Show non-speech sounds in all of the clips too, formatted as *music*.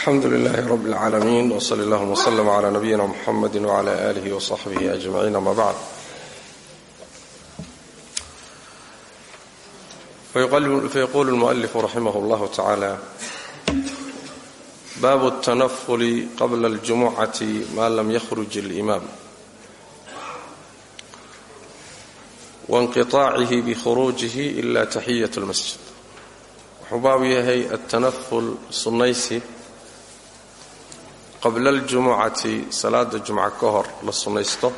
الحمد لله رب العالمين وصلى الله وسلم على نبينا محمد وعلى آله وصحبه أجمعين أما بعد فيقول المؤلف رحمه الله تعالى باب التنفل قبل الجمعة ما لم يخرج الإمام وانقطاعه بخروجه إلا تحية المسجد وحباب يهي التنفل سنيسي qabla aljumucati salaada jumca ka hor la sunnaysto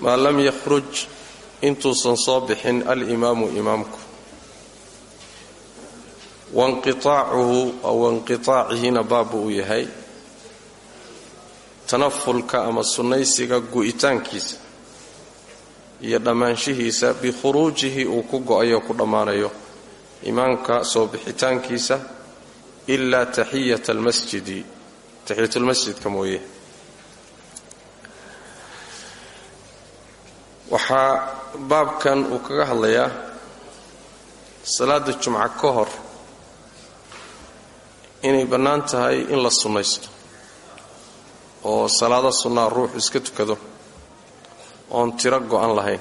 maa lam yakhruj intuusan soo bixin alimaamu imaamku. Wainqiaacuhu wainqiaacihina baabbu uu yahay tanafulka ama sunnaysiga gu'itaankiisa iyo dhammaanshihiisa bikhuruujihi uu ku go'ayo ku dhammaanayo imaamka soo bixitaankiisa ilaa taxiyata almasjidi taxiyatulmasjidka mooye. Waxaa baabkan uu kaga hadlayaa salaada jumca ka hor inay bannaan tahay in la sunnaysto oo salaado sunnaa ruuxu iska tukado oon tiro go'an lahayn.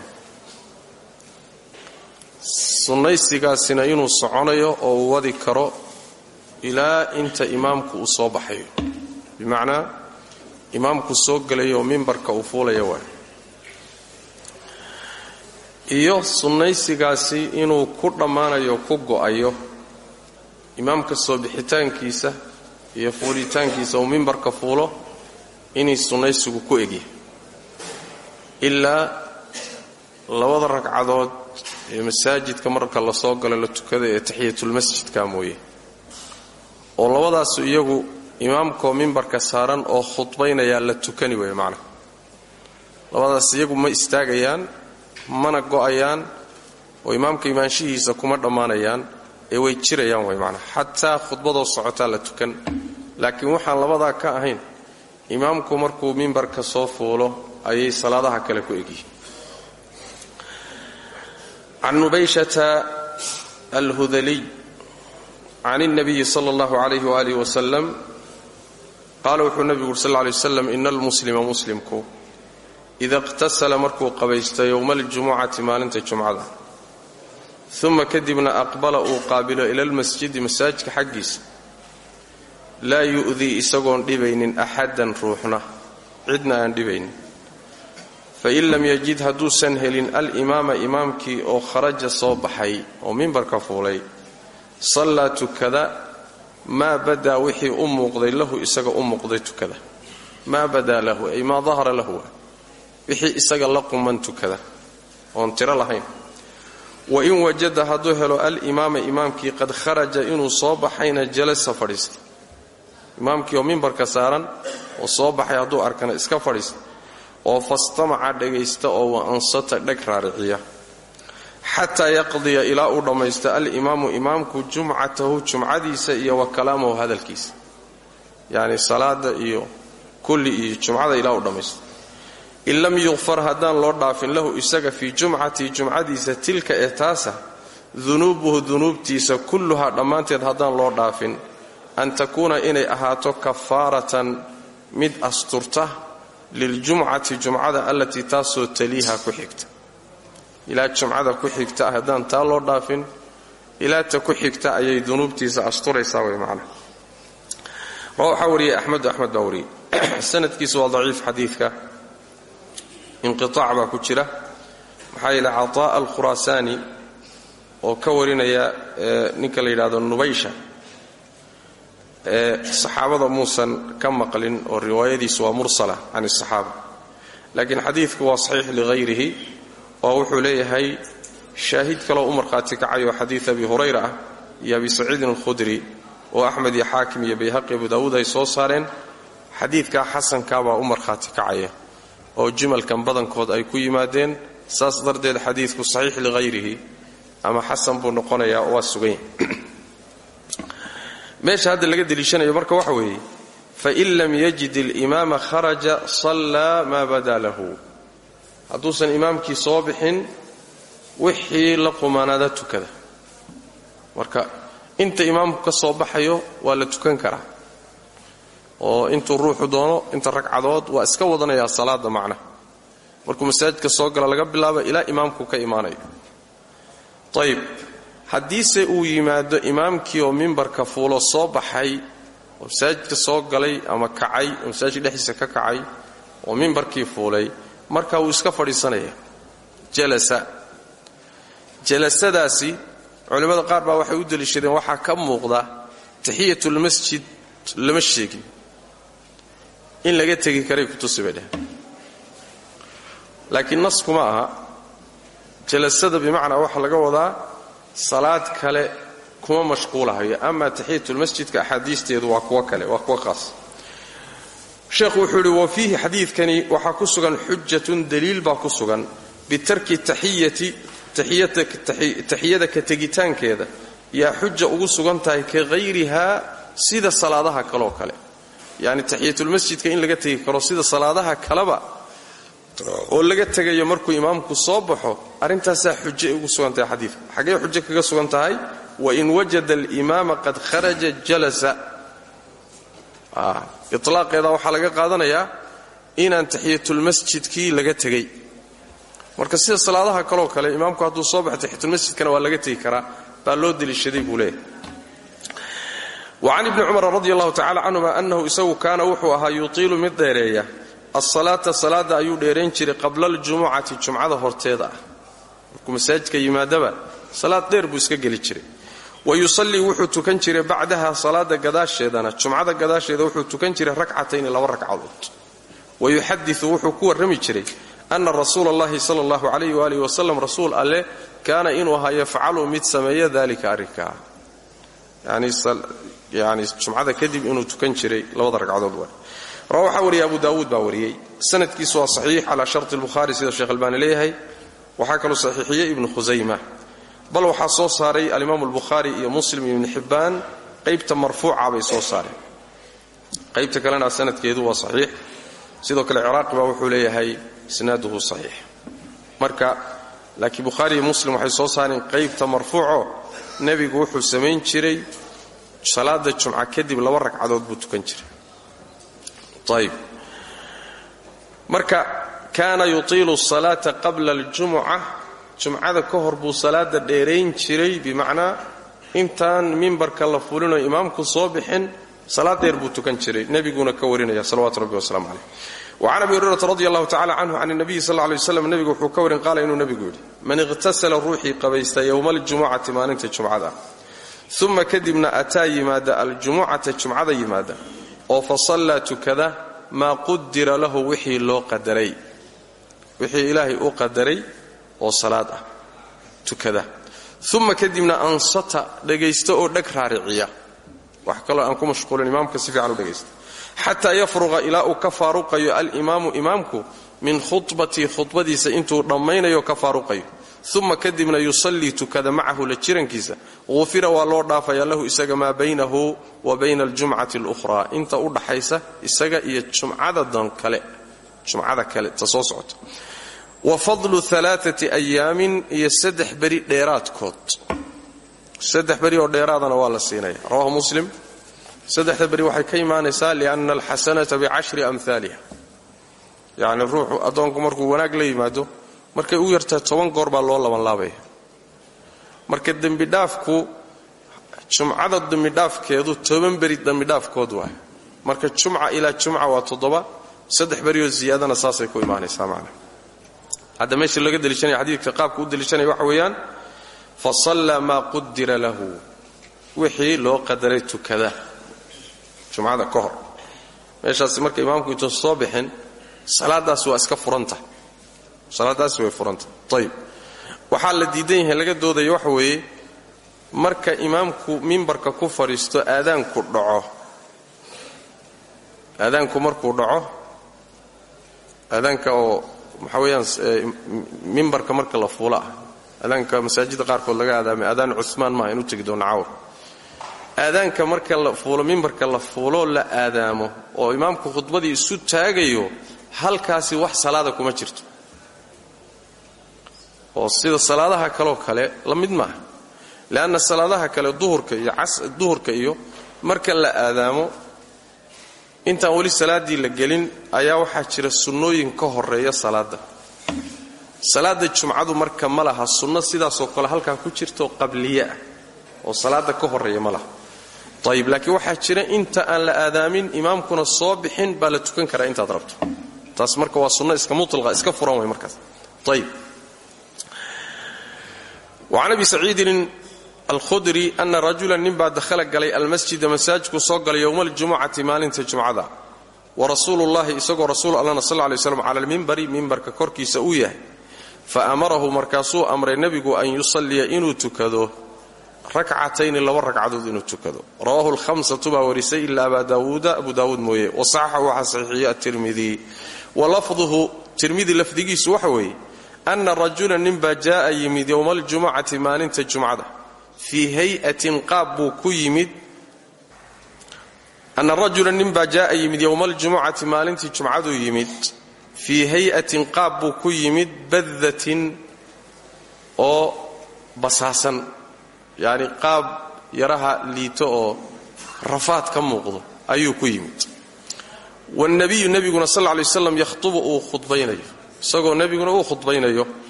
Sunnaysigaasina inuu soconayo oo uu wadi karo ilaa inta imaamku uu soo baxayo bimacnaa imaamku soo gelaya oo mimbarka uu fuulaya waay iyo sunnaysigaasi inuu ku dhammaanayo ku go'ayo imaamka soo bixitaankiisa iyo fuulitaankiisa uu mimbarka fuulo inay sunnaysigu ku egyahay ilaa labada ragcadood ee masaajidka marka la soo galo la tukada ee taxiyatulmasjidka mooye. Oo labadaasu iyagu imaamkoo mimbarka saaran oo khudbaynayaa la tukani weeye macnaha labadaas iyagu ma istaagayaan mana go'ayaan oo imaamka imaanshihiisa kuma dhammaanayaan ee way jirayaan way macnaha xataa khudbadoo socotaa la tukan. Laakiin waxaan labadaa ka ahayn imaamku markuu mimbarka soo fuulo ayay salaadaha kale ku egyihiin can nubayshata alhudaliy can اlnabiyi sala اllahu alayh waalih wasalam qaala wuxuu nebigu uri sal ly waslam ina almuslima muslimku ida iqhtasala markuu qabaysto yowma aljumucati maalinta jumcada. Uma kadibna aqbala uu qaabilo ila almasjidi masaajidka xaggiisa. Laa yu'dii isagoon dhibaynin axadan ruuxna. Cidna aan dhibaynin. Fain lam yajid hadduusan helin alimaama imaamkii oo kharaja soo baxay oo mimbarka fuulay sallaa tukada maa badaa wixii u muuqday lahu isaga u muuqday tukada. maa badaa lahu ay maa dahara lahu wixii isaga la quman tukada oon tiro lahayn. Wain wajada hadduu helo alimaama imaamkii qad kharaja inuu soo baxayna jalasa fadhiista imaamkii oo mimbarka saaran oo soo baxay hadduu arkana iska fadhiista oo fastamaca dhagaysta oo wa ansata dheg raariciya xataa yaqdiya ilaa uu dhammaysto alimaamu imaamku jumcatahu jumcadiisa iyo wa kalaamahu hadalkiisa. Yacni salaada iyo kulli iyo jumcada ilaa uu dhammaysto. In lam yuqfar haddaan loo dhaafin lahu isaga fii jumcatihi jumcadiisa tilka ee taasa dunuubuhu dunuubtiisa kulluhaa dhammaanteed haddaan loo dhaafin an takuuna inay ahaato kafaaratan mid asturta liljumcati jumcada allatii taasoo taliiha ku xigta ilaa jumcada ku xigta haddaan taa loo dhaafin ilaa ta ku xigta ayay dunuubtiisa asturaysaa way macnaha waxaa wariyey axmedu axmed baa *clears throat* sanadkiisu waa daciif xadiidka. Inqiaac baa ku jira. Maxaa yeele cataa alkhuraasaani oo ka warinaya ninka la yidhahdo nubaysha saxaabada muusan ka maqlin oo riwaayadiisu waa mursala can asaxaaba laakiin xadiidku waa saxiix lighayrihi oo wuxuu leeyahay shaahid kaloo u markhaati kacayo xadiid abi hurayra ah iyo abi saciidin alkhudri oo axmed iyo xaakim iyo bayhaqi abu daawuud ay soo saareen xadiidkaa xasankaabaa u markhaati kacaya oo jumalkan badankood ay ku yimaadeen saas darteed xadiidku saxiix lighayrihi ama xasan buu noqonayaa waa suganya *clears throat* meesha hadda laga deliishanayo marka waxa weeye fain lam yajid alimaama kharaja sallaa maa badaa lahu hadduusan imaamkii soo bixin wixii la qumaanaada tukada. Marka inta imaamku ka soo baxayo waa la tukan karaa. Oo intuu ruuxu doono inta ragcadood waa iska wadanayaa salaada macnaha markuu masaajidka soo gala laga bilaabo ilaa imaamku ka imaanayo. Ayib haddiise uu yimaado imaamkii oo mimbarka fuulo soo baxay oo masaajidka soo galay ama kacay oo masaajidka dhexdiisa ka kacay oo mimbarkii fuulay marka wuu iska fadhiisanaya. Jalasa. Jalasadaasi culimmada qaar baa waxay u deliishadeen waxaa ka muuqda taxiyatulmasjid lama sheegin. In laga tegi karay kutusi bay dheheen laakiin naskuma aha. Jalasada bimacnaa waxaa laga wadaa salaad kale kuma mashquulahayo. Ama taxiyatulmasjidka axaadiisteedu waa kuwo kale waa kuwo qaas sheekhu wuxuu idhi wa fiihi xadiidkani waxaa ku sugan xujatun daliil baa ku sugan bitarki taxiyati taxiyada ka tegitaankeeda. Yaa xuja ugu sugan tahay ka hayrihaa sida salaadaha kaleoo kale. Yacni taxiyatulmasjidka in laga tegi karo sida salaadaha kaleba oo laga tegayo markuu imaamku soo baxo arrintaasaa xujo ugu sugan tahay xadiidka. Xaggee xujo kaga sugan tahay? Wain wajada alimaama qad kharaja jalasa ilaaqeeda waxaa laga qaadanayaa inaan taxiyatulmasjidkii laga tegay marka sida salaadaha kaloo kale imaamku hadduu soo baxo taxiyatulmasjidkana waa laga tegi karaa baa loo deliishaday buu leeyahay. Wacan ibni cumar radi allahu tacala canhuma annahu isagu kaana wuxuu ahaa yutiilu mid dheereeya. Asalaata salaada ayuu dheerayn jiray qabla aljumucati jumcada horteeda ah. Markuu masaajidka yimaadaba salaad dheer buu iska geli jiray wa yusallii wuxuu tukan jiray bacdaha salaada gadaasheedana jumcada gadaasheeda wuxuu tukan jiray rakcatayni laba ragcadood wa yuxadiu wuxuu ku warrami jiray ana rasuula allahi sala allahu calayh waalihi wasalam rasuul alleh kaana inuu ahaa yafcalu mid sameeya dalika arrinkaa yani jumcada kadib inuu tukan jiray labada ragcadood wa rawa waxaa wariyay abu daawuud baa wariyey sanadkiisu waa saxiix calaa sharti lbukhaari sida sheekh albaani leeyahay waxaa bal waxaa soo saaray alimaamu albukhaari iyo muslim iyo ibni xibbaan qaybta marfuuca bay soo saareen. Qaybta kalena sanadkeedu waa saxiix. Sidoo kale ciraaqi baa wuxuu leeyahay isnaaduhu saxiix. Marka laakiin bukhaari iyo muslim waxay soo saareen qaybta marfuuco nebigu wuxuu samayn jiray salaada jumca kadib laba ragcadood buu tukan jiray. Ayb marka kaana yutiilu salaata qabla aljumuca jumcada ka hor buu salaada dheerayn jiray bimacnaa intaan mimbarka la fulinoo imaamku soo bixin salaad dheer buu tukan jiray nebiguna ka warinaya salawatu rabbi wasalaamu caleyh wacan abi hurayrata radi allahu tacala canhu can nabiyi sal ly waslam nebigu wuxuu ka warin qaala inuu nebigu yidhi man iqhtasala ruuxii qabaysta yowma aljumucati maalinta jumcada uma kadibna ataa yimaada aljumucata jumcada yimaada oo fa sallaa tukada maa qudira lahu wixii loo qadaray wixii ilaahay u qadaray oo salaad ah tukada. Uma kadibna ansata dhegaysta oo dheg raariciya. Wax kaloo aan ku mashquulin imaamka si fiican u dhegaysta. Xataa yafruqa ilaa uu ka faaruqayo alimaamu imaamku min khudbatii khudbadiisa intuu dhammaynayo ka faaruqayo. Uma kadibna yusallii tukada macahu la jirankiisa. Ufira waa loo dhaafaya lahu isaga maa baynahu wa bayna aljumcati alukhraa. Inta u dhaxaysa isaga iyo jumcada kale jumcada kale ta soo socota wa fadlu alaaati ayaamin iyo saddex beri dheeraadkood. Saddex beri oo dheeraadana waa la siinaya. Rawahu muslim. Saddexda beri waxay ka imaanaysaa lianna alxasanata bicashri amhaaliha yacni ruuxu addoonku markuu wanaag la yimaado markay u yartahay toban goor baa loo labanlaabaya marka dembidhaafku jumcada dembidhaafkeedu toban beri dembidhaafkood waay marka jumca ilaa jumca waa toddoba saddex berioo ziyaadana saasay ku imaanaysaa macna hadda meesha laga deliishanaya xadiidka qaabka u deliishanaya waxa weeyaan fa sallaa maa qudira lahu. Wixii loo qadaray tukada. Jumcada ka hor. Meeshaasi marka imaamku intuu soo bixin salaadaas waa iska furanta. Salaadaasi way furanta. Ayib waxaa la diidan yahay laga doodaya waxa weeye marka imaamku mimbarka ku fadhiisto aadaanku dhaco. Aadaanku markuu dhaco aadaanka oo waxaa weeyaan mimbarka marka la fuulo ah aadaanka masaajidda qaarkood laga aadaamay aadaan cumaan maaha inu tegi doona cawr. Aadaanka marka la fuulo mimbarka la fuulo la aadaamo oo imaamku khudbadii isu taagayo halkaasi wax salaada kuma jirto. Oo sida salaadaha kaloo kale la mid maaha. Leanna salaadaha kale duhurka iyo duhurka iyo marka la aadaamo intaan weli salaaddii la gelin ayaa waxaa jira sunnooyin ka horreeya salaadda. Salaada jumcadu marka ma laha sunno sidaasoo kale halkaa ku jirto qabliye ah oo salaada ka horreeya ma laha. Ayib laakiin waxaa jira inta aan la aadaamin imaamkuna soo bixin baa la tukan karaa intaad rabto. Taas marka waa sunno iska mutlaqa iska furan way markaas. Ayib wacan abi saciidin alkhudri ana rajulan ninbaa dakhala galay almasjida masaajidku soo galay yowma aljumucati maalinta jumcada wa rasuulullahi isagoo rasuul allana sal lay slam cala almimbari mimbarka korkiisa uu yahay fa amarahu markaasuu amray nebigu an yusalliya inuu tukado rakcatayni laba ragcadood inuu tukado rawaahu lhamsatu baa warisay ila abaa daawuuda abu daawuud mooye wasaxaxahu waxaa saxiixiye atirmidi wa lafduhu tirmidi lafdigiisu waxa weeye ana rajula ninbaa jaaa yimid yowma aljumucati maalinta jumcada fii hayatin qaab buu ku yimid ana rajula ninbaa jaaa yimid yowma aljumucati maalintii jumcaduu yimid. Fii hayatin qaab buu ku yimid badatin oo basaasan yacni qaab yaraha liito oo rafaad ka muuqdo ayuu ku yimid. Wاlnabiyu nebiguna sal ly waslam yakhtubu uu khudbaynayo. Isagoo nebiguna uu khudbaynayo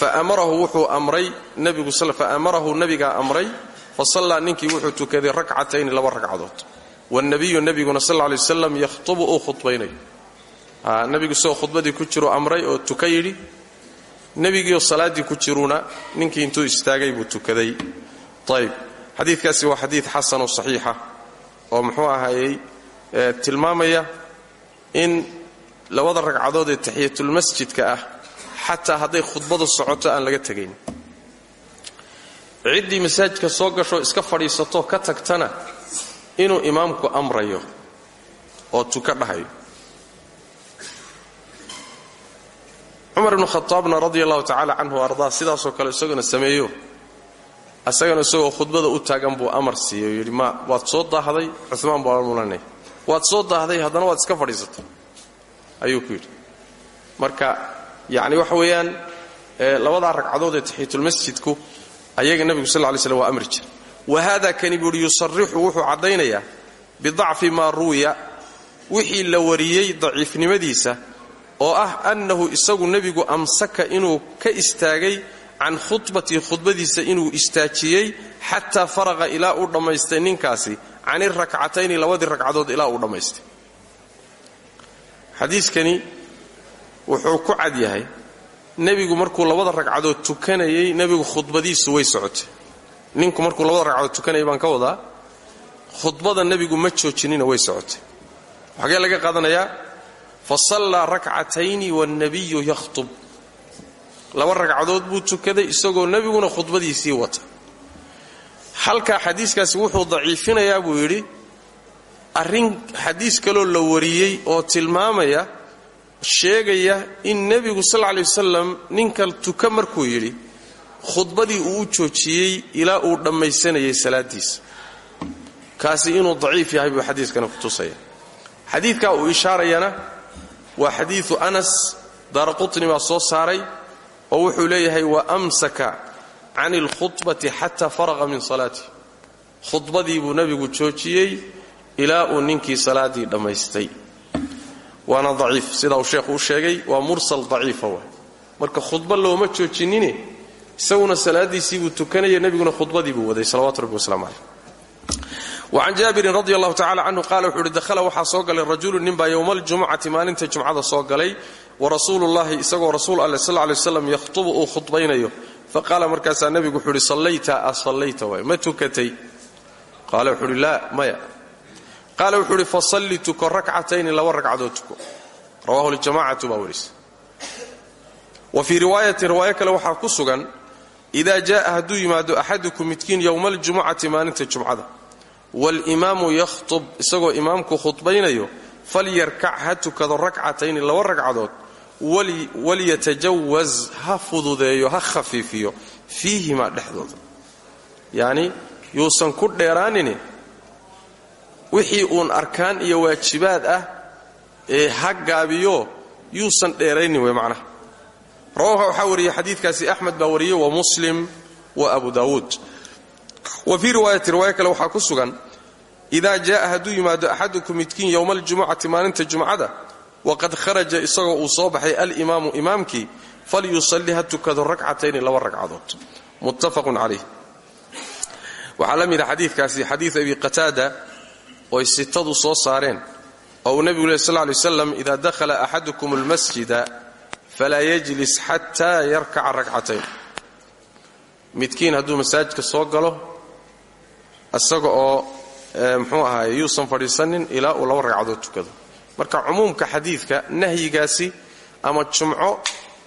faamarahu wuxuu amray nebigu faamarahu nebigaa amray fasallaa ninkii wuxuu tukaday rakcatayni laba ragcadood wاlnabiyu nebiguna sal lay waslam yakhtubu uu khudbaynayo nebigu isagoo khudbadii ku jiru amray oo tuka yidhi nebigiioo salaaddii ku jiruuna ninkii intuu istaagay buu tukaday ayb xadiidkaasi waa xadiid xasanoo saxiixa oo muxuu ahaayey tilmaamaya in labada ragcadood ee taxiyatulmasjidka ah xataa hadday khudbadu socoto aan laga tegayn. Ciddii masaajidka soo gashoo iska fadhiisato ka tagtana inuu imaamku amrayo oo tuka dhahayo cumar ibnu khataabna radia allahu tacaala canhu ardaa sidaasoo kale isaguna sameeyo. Asagana isagoo khudbada u taagan buu amar siiyey oo yidhi ma waad soo daahday cumaan baa mulanay waad soo daahday haddana waad iska fadhiisatay ayuu ku yidhi. Marka yacni waxa weeyaan labadaa ragcadood ee taxiyatulmasjidku ayaga nebigu sal ly slm waa amri jira wa haada kani buuhi yusarixu wuxuu caddaynayaa bidacfi maa ruwiya. Wixii la wariyey daciifnimadiisa oo ah annahu isagu nebigu amsaka inuu ka istaagay can khudbatii khudbadiisa inuu istaajiyey xataa faraqa ilaa uu dhammaystay ninkaasi can irakcatayni labadii ragcadood ilaa uu dhammaystay wuxuu ku cad yahay. Nebigu markuu labada ragcadood tukanayay nebigu khudbadiisu way socotay. Ninku markuu labada ragcadood tukanayay baan ka wadaa khudbada nebigu ma joojinina way socotay. Xagee laga qaadanayaa fa sallaa rakcatayni waannabiyu yakhtub. Laba ragcadood buu tukaday isagoo nebiguna khudbadiisii wata. Halkaa xadiiskaasi wuxuu daciifinayaa buu yidhi arrin xadiis kaloo la wariyey oo tilmaamaya sheegaya in nebigu sal ley wasalam ninka tuka markuu yidhi khudbadii uu u joojiyey ilaa uu dhammaysanayay salaadiisa kaasi inuu daciif yahay buu xadiiskana kutusaya xadiidkaa uu ishaarayana waa xadiiu anas daara qutni baa soo saaray oo wuxuu leeyahay wa amsaka can ilkhudbati xataa faraqa min salaatih khudbadii buu nebigu joojiyey ilaa uu ninkii salaaddii dhammaystay waana daciif. Sidaa uu sheekhu u sheegay waa mursal daciifa wa marka khudba looma joojinine isaguna salaadiisii buu tukanaya nebiguna khudbadii buu waday salawatu rabbi waslamu caleyh wacan jaabirin radi allahu tacala canhu qaala wuxuu uhi dakhala waxaa soo galay rajulu ninbaa yowma aljumucati maalinta jumcada soo galay warasuulullahi isagoo rasuul alle sal ley waslam yakhtubu uu khudbaynayo. Faqaala markaasaa nebigu wuxuu sallayta asallayta waay ma tukatay? Qaala wuxuu uhi maya qaala wuxuu uhi fasalli tuko rakcatayni laba ragcadood tuko. Rawahu ljamacatu baa werisa wa fii riwaayatin riwaayo kale waxaa ku sugan idaa jaaa hadduu yimaado axadukum midkiin yowma aljumucati maalinta jumcada walimaamu yakhtub isagoo imaamku khudbaynayo falyarkac ha tukado rakcatayni laba ragcadood walyatajawaz ha fududeeyo ha khafiifiyo fiihimaa dhexdooda. Yacni yuusan ku dheeraanini wixii uun arkaan iyo waajibaad ah ee ha gaabiyo yuusan dheeraynin wey macnaha. Rawaha waxaa wariyey xadiidkaasi axmed baa wa muslim wa abu daawuud. Wa fii riwaayati riwaaya kale waxaa ku sugan idaa jaaa hadduu yimaado axadukum midkiin yowma aljumucati maalinta jumcada waqad kharaja isagoo uu soo baxay alimaamu imaamkii falyusalli ha tukado rakcatayni laba ragcadood muttafaqun calayh. Waxaa la mida xadiidkaasi xadiid abi qataada oy sitadu soo saareen oo uu nebigu leh sal ly waslam idaa dakhala axadukum almasjida falaa yajlis xataa yarkaca rakcatayn. Midkiin hadduu masaajidka soo galo isaga oo mxuu ahaay yuusan fadhiisanin ilaa uu laba ragcadood tukado. Marka cumuumka xadiidka nahyigaasi ama jumco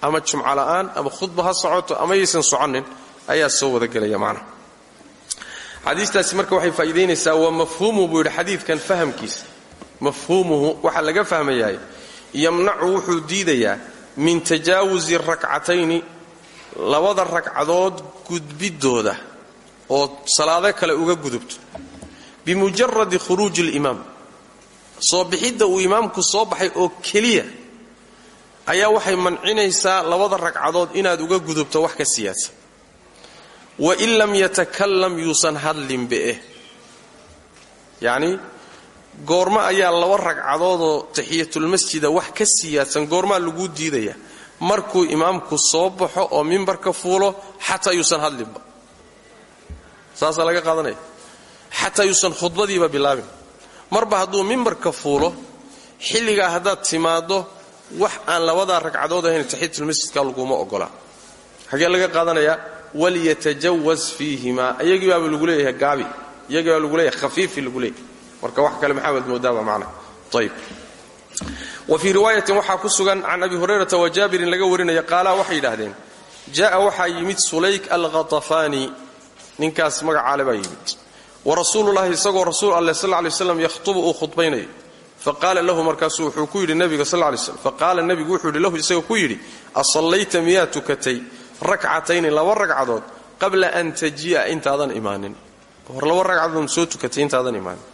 ama jumco la'aan ama khudba ha socoto ama yaysan soconin ayaa soo wadagelaya macnaha xadiistaasi marka waxay faa'iidaynaysaa waa mafhuumuhu buu yidhi xadiidkan fahamkiisa mafhuumuhu waxaa laga fahmayahay yamnacu wuxuu diidayaa min tajaawusi rakcatayni labada ragcadood gudbidooda oo salaado kale uga gudubto. Bimujaradi khuruuji alimaam soo bixidda uu imaamku soo baxay oo keliya ayaa waxay mancinaysaa labada ragcadood inaad uga gudubto wax ka siyaadsan wain lam yatakalam yuusan hadlinbeeh yacni goormo ayaa laba ragcadoodoo taxiyatulmasjida wax ka siyaadsan goormaa laguu diidaya. Markuu imaamku soo baxo oo mimbarka fuulo xataa yuusan hadlinba. Saasaa laga qaadanaya. Xataa yuusan khudbadiiba bilaabin. Marba hadduu mimbarka fuulo xilligaa haddaad timaaddo wax aan labadaa ragcadood ahayn taxiyatulmasjidka laguma ogolaa xagee laga qaadanayaa walyatajawaz fiihimaa iyagii baaba lagu leeyahay gaabi iyagii baa lagu leeyahay khafiifi lagu leeyahay. Marka wax kale maxamed moodaaba macna. Ayb wa fii riwaayatin waxaa ku sugan can abi hurayrata wa jaabirin laga warinaya qaalaa waxay yidhaahdeen ja'a waxaa yimid sulayk alkhatafaani ninkaas magacaale baa yimid. Wa rasuululahi isagoo rasuul alleh sal lay slam yakhtubu uu khudbaynayo lahu markaasuu wuxuu ku yidhi nabiga sal lay slam faqaala nebigu wuxuu yidhi lahu isagoo ku yidhi asallayta miyaa rakcatayni laba ragcadood qabla an taji'a intaadan imaanin. Hor laba ragcadood soo tukatay intaadan imaanin.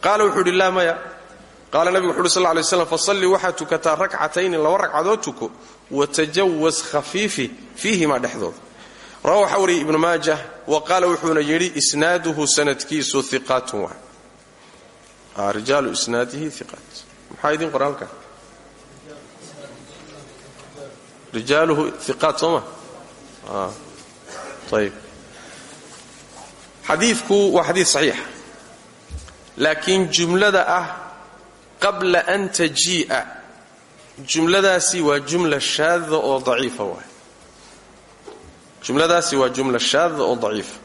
Qaala wuxuu yidhi laa maya. Qaala nebigu wuxu uhi sal lay slam fasalli waxaad tukataa rakcatayni laba ragcadood tuko watajawaz khafiifi fiihimaa rawa waxaa wariyay ibnu maajah wa qaala wuxuuna yidhi isnaaduhu sanadkiisu iqaatun waa rijaalu isnaadihi iqaat maxaa idin qoran halka rijaaluhu iqaat xadiidku waa xadiid saxiixa laakiin jumlada ah qabla an tajii'a jumladaasi waa jumla shaada oo daciifa waay. Jumladaasi waa jumla shaada oo daciifa.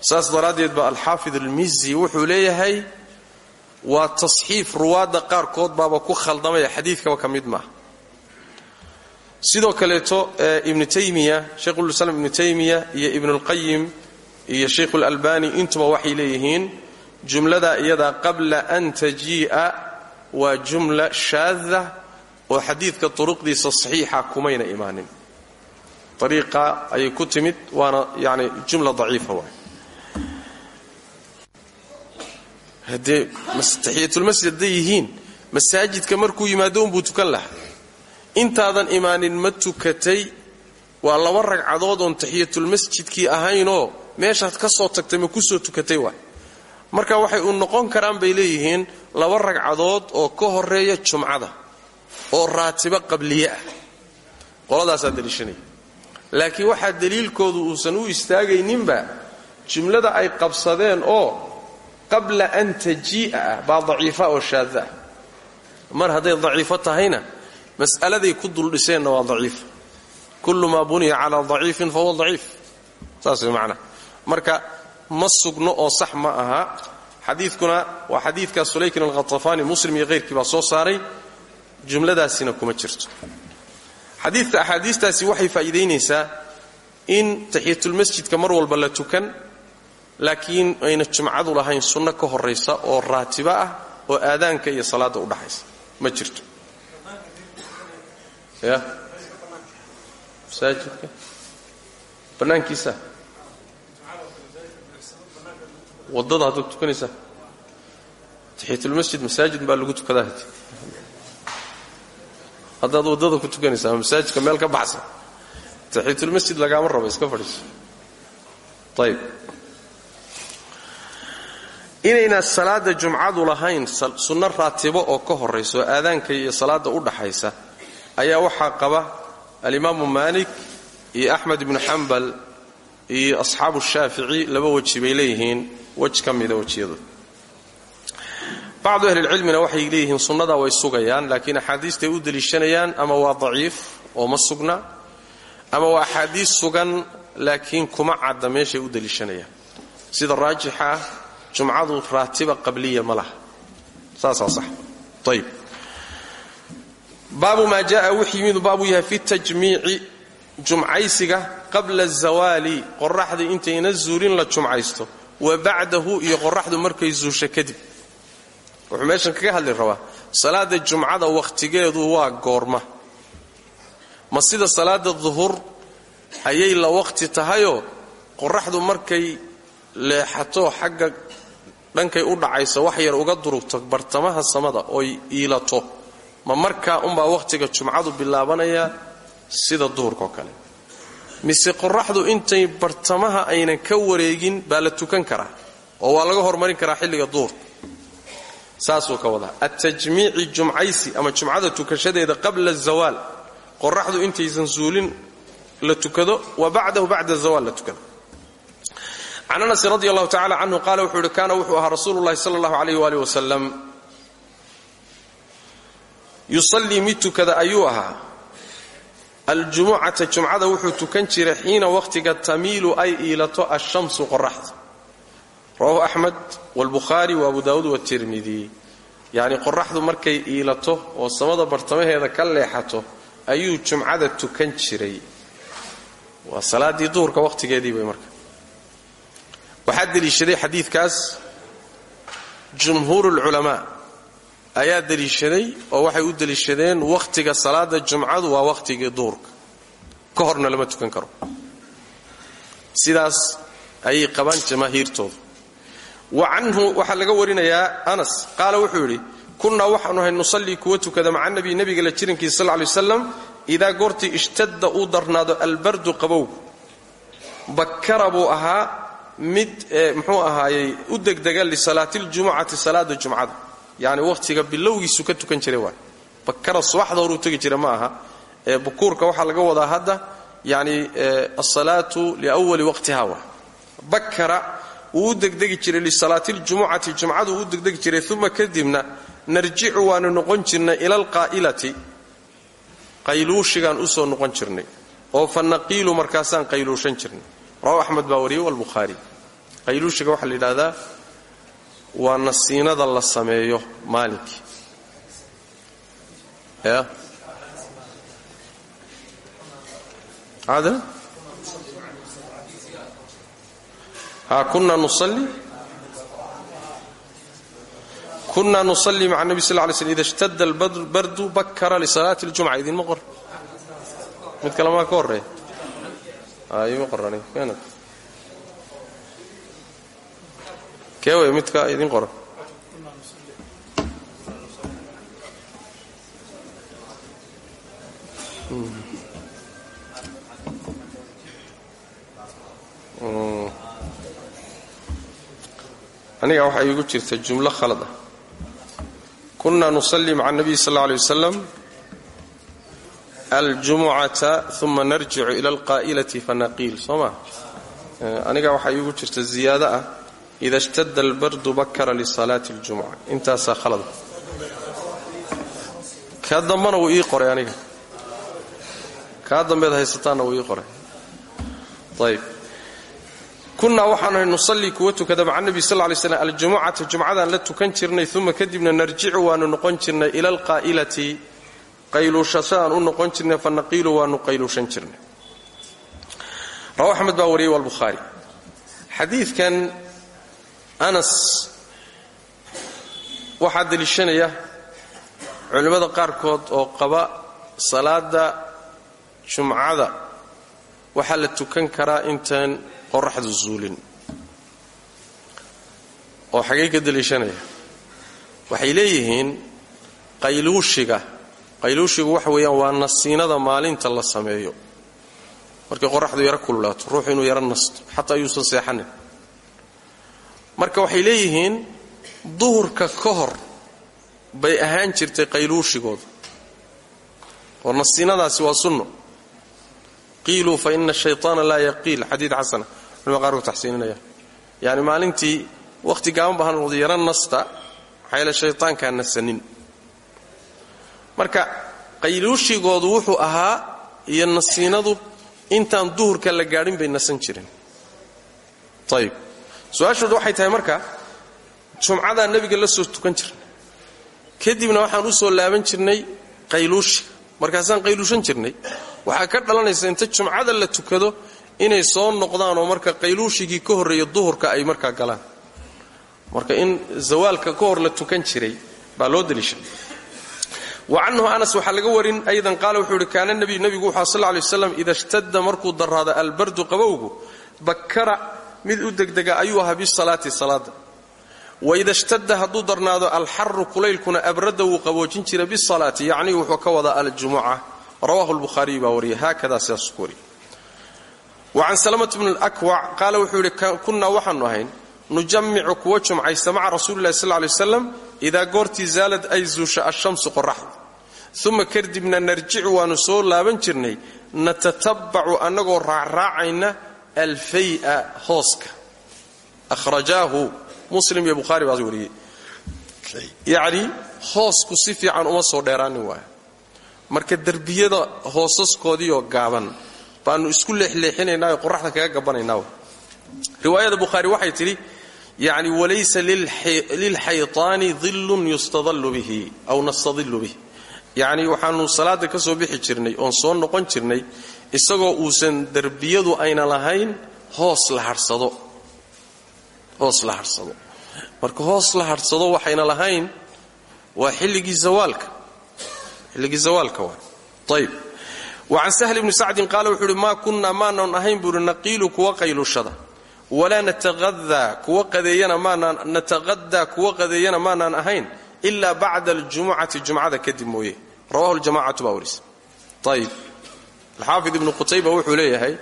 Saas daraaddeed ba alxaafid almizi wuxuu leeyahay waa tasxiif ruwaadda qaarkood baaba ku khaldamaya xadiidkaba ka mid maaha sidoo kaleeto ibnu taymiya sheikhulislaam ibnu taymiya iyo ibnulqayim iyo sheikhulalbani intuba waxay leeyihiin jumlada iyada qabla an tajii'a waa jumla shaada oo xadiidka turuqdiisa saxiixa kumayna imaanin. Ariiqa ayay ku timid yani jumla daciifa waay. Haddee taxiyatulmasjid hadday yihiin masaajidka markuu yimaado unbuu intaadan imaanin ma tukatay. Waa laba ragcadood oon taxiyatulmasjidkii ahaynoo meeshaad ka soo tagtay ma ku soo tukatay waay marka waxay u noqon karaan bay leeyihiin laba ragcadood oo ka horreeya jumcada oo raatibo qabliye ah. Qoladaasaa daliishanaya laakiin waxaa daliilkoodu uusan u istaagayninba jumlada ay qabsadeen oo qabla an tajii'a ah baa daciifa oo shaada ah mar hadday daciifo tahayna mas'aladay ku duldhiseenna waa daciifa kullu maa buniya calaa daciifin fahuwa daciif. Saas way macnaha marka ma sugno oo sax ma aha. Xadiidkuna waa xadiidka sulaykin alkhatafaani muslim iyo hayrkii baa soo saaray. Jumladaasina kuma jirto. Xadiidka axaadiistaasi waxay faa'iidaynaysaa in taxiyatulmasjidka mar walba la tukan laakiin ayna jumcadu lahayn sunno ka horaysa oo raatibo ah oo aadaanka iyo salaadda udhaxaysa ma jirto ya. Masaajidka bannaankiisa waddada haddaad tukanaysaa taxiyatulmasjid masaajid baa lagu tukadaa haddaad waddada ku tukanaysaa ama meel ka baxsan taxiyatulmasjid lagaama rabo iska fadhiiso ayib inayna salaada jumcadu lahayn sunno raatibo oo ka horayso aadaanka iyo salaada u dhaxaysa ayaa waxaa qaba alimaamu maalik iyo axmed ibnu xambal iyo asxaabu shaafici laba weji bay leeyihiin wej ka mida wejiyadooda bacdu ahlilcilmina waxay leeyihiin sunnadaa way sugayaan laakiin axaadiistay u deliishanayaan ama waa daciif oo ma sugna ama waa axaadiis sugan laakiin kuma cadda meeshay u deliishanayaan. Sida raajixa jumcadu raatiba qabliya ma laha. Saasaa sax baabu maa jaaa wuxuu yimid baabuu yahay fi tajmiici jumcaysiga qabla azawaali qoraxda intayna zuulin la jumcaysto wa bacdahu iyo qoraxdu markay zuusho kadib. Wuxuu meeshan kaga hadli rabaa salaada jumcada wakhtigeedu waa goorma. Ma sida salaada duhur ayay la wakhti tahayoo qoraxdu markay leexato xagga dhankay u dhacayso wax yar uga durugto bartamaha samada oy iilato ma markaa unbaa wakhtiga jumcadu bilaabanaya sida duhurkaoo kale. Mise qoraxdu intay bartamaha aynan ka wareegin baa la tukan karaa oo waa laga hormarin karaa xilliga duhurka saasuu ka wadaa attajmiici jumcaysi ama jumcada tukashadeeda qabla azawaal qoraxdu intaysan suulin la tukado wa bacdahu bacda zawaal la tukado. Can anas radi allahu tacala canhu qaala wuxuu ihi kaana wuxuu ahaa rasuulu llahi sala allahu alayh yusallii mid tukada ayuu ahaa. Aljumucata jumcada wuxuu tukan jiray xiina wakhtiga tamiilu ay iilato ashamsu qoraxda rawahu axmed wاlbukhaari waabu daawuud watirmidi yacni qoraxdu markay iilato oo samada bartamaheeda ka leexato ayuu jumcada tukan jiray. Waa salaaddii duhurka wakhtigeedii bay marka. Waxaa deliishaday xadiidkaas jumhuur اlculamaa ayaa deliishaday oo waxay u deliishadeen wakhtiga salaada jumcadu waa wakhtigii duhurka ka horna lama tukan karo. Sidaas ayay qabaan jamaahiirtoodu wa canhu waxaa laga warinayaa anas qaala wuxuu yidhi kunnaa waxaanu ahay nusallii kuwa tukada maca nabi nebiga la jirankiisa sal lay waslam idaa goortii ishtadda uu darnaado albardu qabowgu. Bakara buu ahaa mid muxuu ahaayey u degdega lisalaati ljumucati salaada jumcada yacni wakhtiga bilowgiisu ka tukan jiray waay. Bakara subaxda horuu tegi jira ma aha. Bukuurka waxaa laga wadaa hadda yani asalaatu liwali waqtiha wa bakara wuu degdegi jiray lisalaati ljumucati jumcadu uu u degdegi jiray uma kadibna narjicu waanu noqon jirnay ila alqaa'ilati qayluushigaan u soo noqon jirnay oo fa naqiilu markaasaan jirnay. Rawahu axmed baa wariyey walbukhaari qayluushiga waxaa la yidhaahdaa waa nasiinada la sameeyo maalinkii ya? Ha kunaa nusalli? Kunaa nusalli maca nebi sal lay slm ida ishtadda albardu bakara lisalaati اljumca idinma qor mid kale maa ka horreeya ima qorani keenad kee wey midka idin qoran aniga waxaa iigu jirta jumlo khalad ah. Kunaa nusalli maca اnabiy sal اlla alay wasalam aljumucata uma ila alqaa'ilati fanaqiil soo ma? Aniga waxaa iigu jirta ziyaado ah ida ishtadda albardu bakara lisalaati اljumuca intaasaa khalada kaa dambana wuu ii aniga kaa dambeed haysataanna wuu ii qoray ayb waxaanu nusallii kuwa tukada maca nebi sal lay slam aljumucata jumcadaan la tukan jirnay uma kadibna narjicu waanu noqon jirnay ila alqaa'ilati qayluushashadaan u noqon jirnay fa naqiilu waanu qayluushan jirnay rawa axmed baa wariyey walbukhaari xadiidkan anas waxaa deliishanaya culimmada qaarkood oo qaba salaada jumcada. Waxaa la tukan karaa intaan qoraxdu zuulin. Oo xagee ka waxay leeyihiin qayluushiga. Qayluushigu waxa weeyaan waa nasiinada maalinta la sameeyo. Markay qoraxdu yaro kululaato ruuxu inuu yaro nasto xataa yuusan seexanin marka waxay leeyihiin duhurka ka hor bay ahaan jirtay qayluushigooda. Oo nasiinadaasi waa sunno. Qiiluu fa ina ashayطaana laa yaqiil. Xadiid xasana. Culima qaarku taxsiininaya. Yani maalintii wakhti gaaban ba ha noqdo nasta maxaa yaele shaytaankaa nasanin. Marka qayluushigoodu wuxuu ahaa iyo nasiinadu intaan duhurka la gaadhin bay nasan jireen ayib su'aashoodu waxay tahay marka jumcadaa nebiga la soo tukan jirnay. Kadibna waxaan u soo laaban jirnay qayluushiga markaasaan qayluushan jirnay waxaa ka dhalanaysa inta jumcada la tukado inay soo noqdaan oo marka qayluushigii ka horreeya duhurka ay markaa galaan. Marka in zawaalka ka hor la tukan jiray baa loo daliishay wa canhu anas waxaa laga warin aydan qaala wuxuu ihi kaana nabiyu nebigu wuxua sal ly waslam ida markuu daraado albardu qabowgu bakara mid u degdega ayuu ahaa bisalaati salaada. Waida shtada hadduu darnaado alxaru kulaylkuna abrada wuu qaboojin jira bisalaati yacni wuxuu ka wadaa aljumuca. Rawahu lbukhaariy baa wariyay. Haakada sidaasuu ku wa can salamata bni lakwac qaala wuxuu yidhi kunnaa waxaanu ahayn nujamicu kuwa jumcaysta maca rasuulilahi sal lay waslam idaa goortii zaalad ay zuusha ashamsu qoraxdu uma kadibna narjicu waannu soo laaban jirnay natatabacu annagoo raacraacayna alfaya hooska akhrajaahu muslim iyo bukhaari baa wariyey yacni hoosku si fiican uma soo dheeraanin waaya marka derbiyada hoosaskoodiioo gaaban baannu isku leexleexinaynaa oo qoraxda kaga gabbanaynaa riwaayada bukhaari waxay tidhi yacni walaysa lilxaytaani dillun yustadallu bihi aw nastadillu bih yacni waxaannu salaada ka soo bixi jirnay oon soo noqon jirnay isagoo uusan derbiyadu ayna lahayn hoos la hadhsado hoos la hadhsado marka hoos la hadhsado waxayna lahayn waa xilligii zawaalka. Xilligii zawaalka waa. Ayib wa can sahl bni sacdin qaala wuxuu uhi maa kunnaa maanan ahayn buuhi naqiilu kuwa qaylushada. Walaa nataqadaa kuwa qadeeyana maanaan nataqadaa kuwa qadeeyana maanaan ahayn ilaa bacda aljumucati jumcada kadib mooye. Rawahu ljamacatu baa warisa ayib alxaafid ibnu qutayba wuxuu leeyahay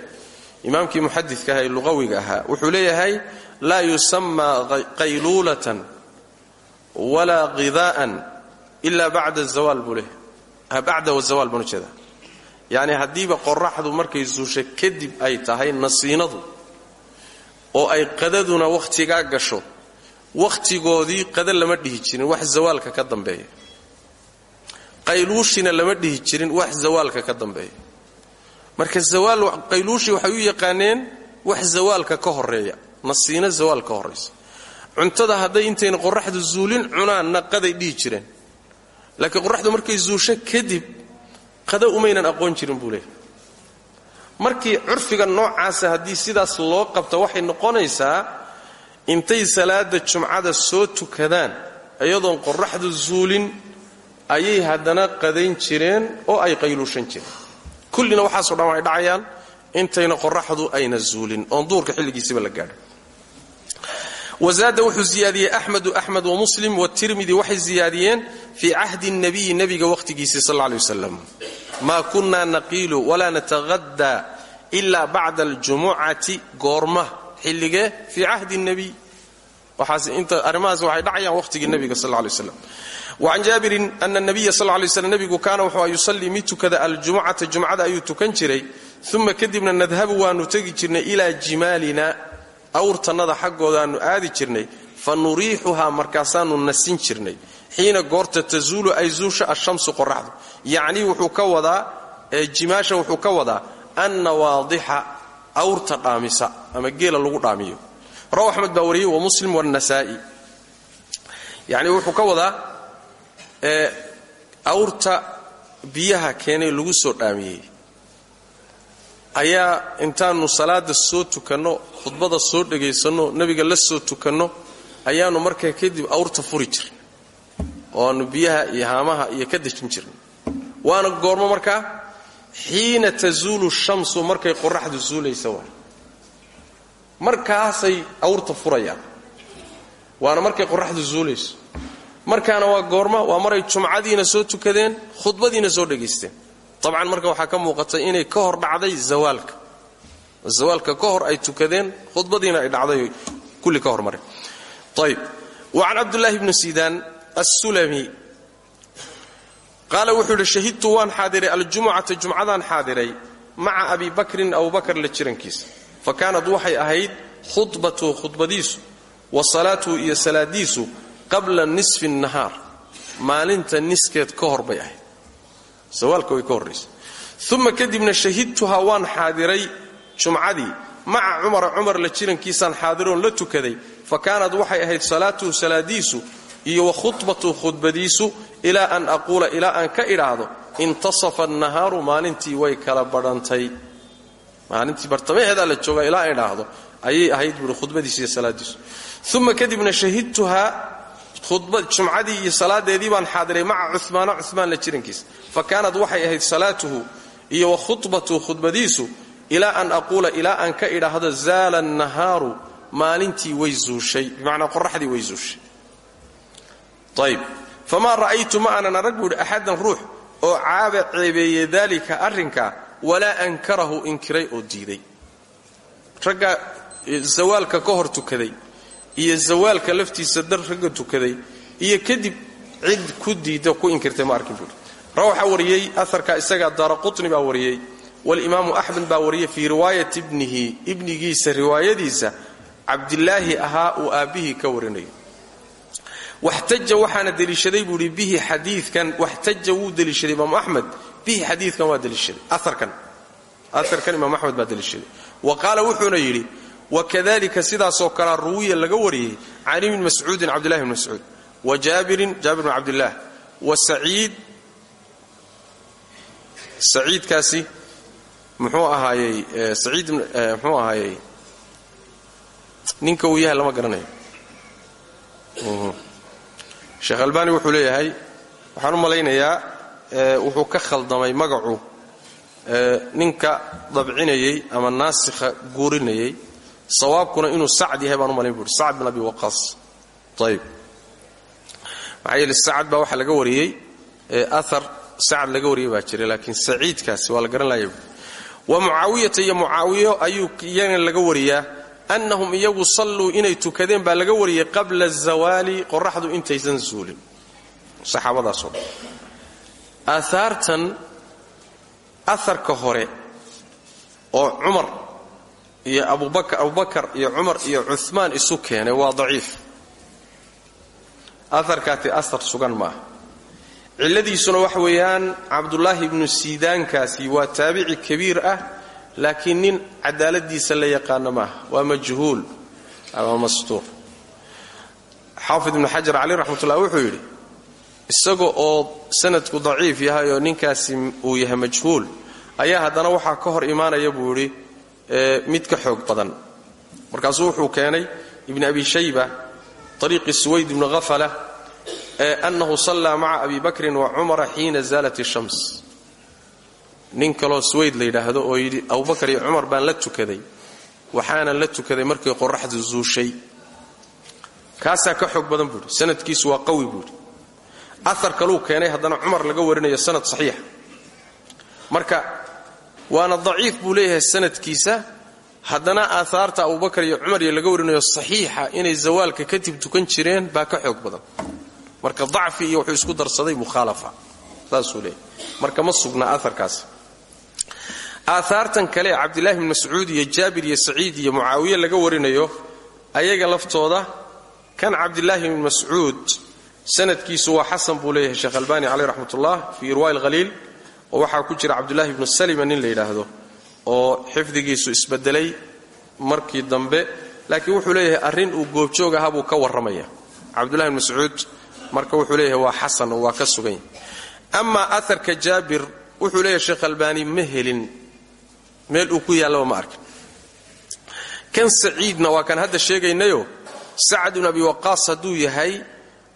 imaamkii muxadidka aha ee luqawiga ahaa wuxuu leeyahay laa yusamaa qayluulatan walaa qidaa'an ila bacda zawaal buu leeyahay bacda wazawaal baan u jeedaa yacni haddiiba qoraxdu markay suusha kadib ay tahay nasiinadu oo ay qadaduna wakhtigaa gasho wakhtigoodii qada lama dhihi jirin wax zawaalka ka dambeeya qayluushina lama dhihi jirin wax zawaalka ka dambeeya marka qayluushi waxay u yaqaaneen wax zawaalka ka horreeya nasiino zawaal ka horaysa cuntada hadday intayna qoraxdu zuulin cunaanna qaday dhihi jireen. Laakiin qoraxdu markay zuusho kadib qada umaynan aqoon jirin buu markii curfiga noocaasa haddii sidaas loo qabta waxay noqonaysaa intay salaada jumcada soo tukadaan iyadoon qoraxdu zuulin ayay haddana qadayn jireen oo ay qayluushan jireen kullina waxaaso dhan waxay dhacayaan. Intayna qoraxdu ayna zuulin. Oon duurka xilligiisiba la gaadhin. Wazaada wuxuu ziyaadiyey axmedu axmed wamuslim watirmidi waxay ziyaadiyeen fii cahdi nabiyi nebiga wakhtigiisii sal lay wasalam maa kunna naqiilu walaa nataqadaa ila bacda aljumucati goorma xilligee fii cahdi nabiy arrimahaas waxay dhacayaan wakhtigii nebiga sal lay waslam wacan jaabirin ana nabiya sal lay slam nebigu kaana wuxuu yusallii mid tukada aljumucata jumcada ayuu tukan jiray. Uma kadibna nadhabu waannu tegi jirnay ilaa jimaalina awrtannada xaggoodaannu aadi jirnay. Fa nuriixuhaa markaasaannu nasin jirnay. Xiina goorta tazuulu ay zuusha ashamsu qoraxdu yacnii wuxuu ka wadaa jimaasha wuxuu ka wadaa annawaadixa awrta dhaamisa ama geela lagu dhaamiyo. Rawa axmed baa wariyey wa muslim awrta biyaha keenay lagu soo dhaamiyey. Ayaa intaannu salaada soo tukanno khudbada soo dhegaysanno nebiga la soo tukanno ayaannu markaa kadib awrta furi jirnay oo aanu biyaha iyo haamaha iyo ka dejin jirnay waana goormo markaa xiina tazuulu shamsu markay qoraxdu zuulaysa waa. Markaasay awrta furayaan. Waana markay qoraxdu zuulayso markaana waa goorma waa maray jumcadiina soo tukadeen khudbadiina soo dhegaysteen dabcan marka waxaa ka muuqatay inay ka hor dhacday zawaalka. Zawaalka ka hor ay tukadeen khudbadiina ay dhacday kulli ka hormareen ayb wa can cabdulaahi bni sidaan assulami qaala wuxuu yidhi shahidtu waan xaadiray aljumucata jumcadaan xaadiray maca abi bakrin abubakar la jirankiisa. Fa kaanad waxay ahayd khudbatuhu khudbadiisu wa salaatuhu iyo salaadiisu qabla nisfi nahaar. Maalinta niskeed ka hor bay ahayd. Sawaalka way ka kadibna shahidtuhaa waan xaadiray jumcadii. Maca cumara cumar la jirankiisaan xaadiroon la tukaday. Fa kaanad waxay ahayd salaatuhu salaadiisu iyo wa khudbatuhu khudbadiisu ilaa an aquula ilaa aan ka idhaahdo intasafa annahaaru maalintii way kala badhantay. Maalintii bartamaheedaa la joogaa ilaa aan idhaahdo. Ayay ahayd buui khudbadiisu iyo salaadiisu. Kadibna shahidtuhaa jumcadii iyo salaadeedii baan xaadiray maca cumaana cumaan la jirankiisa fa kaanad waxay ahayd salaatuhu iyo wa khudbatuhu khudbadiisu ilaa an aquula ilaa aan ka idhaahdo zaala annahaaru maalintii way zuushay. Bimacnaa qoraxdii way zuushay. Ayb famaa ra'aytu ma aanan arag buuhi axadan ruux oo caaba ceebeeye daalika arrinkaa walaa ankarahu inkiray oo diiday. Ragga zawaalka ka hor tukaday iyo zawaalka laftiisa dar ragga tukaday iyo kadib cid ku diida ku inkirtay ma arkin buuhi ra waxaa wariyey isagaa daara qutni baa wariyey walimaamu axmed baa wariyey fii riwaayati ibnihi ibnigiisa riwaayadiisa cabdilaahi ahaa uu aabbihii ka warinayo waxtaja waxaana deliishaday buuhi bihi xadiikan waxtaja wuu deliishaday imaamu axmed bihi xadiikan waa deliishaday aarkan aarkan imaam axmed baa deliishaday. Wa qaala wuxuuna yidhi wakadalika sidaasoo kalea ruwiya laga wariyey can ibni mascuudin cabdillahi bni mascuud. Wa jaabirin jaabir bn cabdillaah wa saciid saciidkaasi muxuu ahaayey saciid muxuu ahaayey. Ninka uu yahay lama garanayo. Sheekh albani wuxuu leeyahay waxaan u malaynayaa wuxuu ka khaldamay magacu ninka dabcinayey ama naasikha guurinayey sawaabkuna inuu sacd yahay baan u malayn buuri sacd bin abi waqaas. Ayb maxaa baa waxaa laga wariyey aar sacad laga wariyey baa jira laakiin saciidkaasi waa la garan laaya wa mucaawiyata iyo mucaawiyo ayuu iyagana laga wariyaa annahum iyagu salluu inay tukadeen baa laga wariyey qabla azawaali qoraxdu intaysan suulin. Saxaabadaasoo dhan. Aahaartan aharka hore oo cumar iyo abubakar iyo cumar iyo cumaan isu keenay waa daciif. Aharkaati ahar sugan maaha cilladiisuna waxa weeyaan cabdulaahi ibnu siidaankaasi waa taabici kabiir ah laakiin nin cadaaladiisa la yaqaano maaha waa majhuul ama mastuur. Xaafid ibnu xajar cali raxmatullah wuxuu yidhi isaga oo sanadku daciif yahay oo ninkaasi uu yahay majhuul ayaa haddana waxaa ka hor imaanaya buu yidhi mid ka xoog badan. Markaasuu wuxuu keenay ibni abi shayba ariiqi suwayd ibni hafala annahu sallaa maca abi bakrin wa cumara xiina zaalat ishams nin kaloo suwayd la yidhaahdo oo yidhi abubakar iyo cumar baan la tukaday waxaanan la tukaday markay qoraxdu zuushay. Kaasaa ka xoog badan buuhi sanadkiisu waa qawi buuhi aar kaluu keenay haddana cumar laga warinayo sanad saxiixa marka waana daciif buu leeyahay sanadkiisa. Haddana aahaarta abubakar iyo cumar iyo laga warinayo saxiixa inay zawaalka kadib tukan jireen baa ka xoog badan. Marka dacfi iyo wuxuu isku darsaday mukhaalafa. Saasuu leeyahy marka ma sugnaa aarkaas aahaartan kale ee cabdilaahi bn mascuud iyo jaabir iyo saciid iyo mucaawiye laga warinayo ayaga laftooda kan cabdilaahi bn mascuud sanadkiisu waa xasan buu leeyahay sheekh albani caleyh raxmatullah fii irwa alhaliil oo waxaa ku jira cabdulaahi bnu salima nin la yidhaahdo oo xifdigiisu isbedelay markii dambe laakiin wuxuu leeyahay arrin uu goobjoog ahaa ka warramaya. Cabdullahi bn mascuud marka wuxuu leeyahay waa xasan waa ka sugan yahay amaa aarka jaabir wuxuu leeyahay sheekh albani ma meel uu ku yaallaba ma kan saciidna waa kan hadda sheegaynayo sacad bn abi waqaas hadduu yahay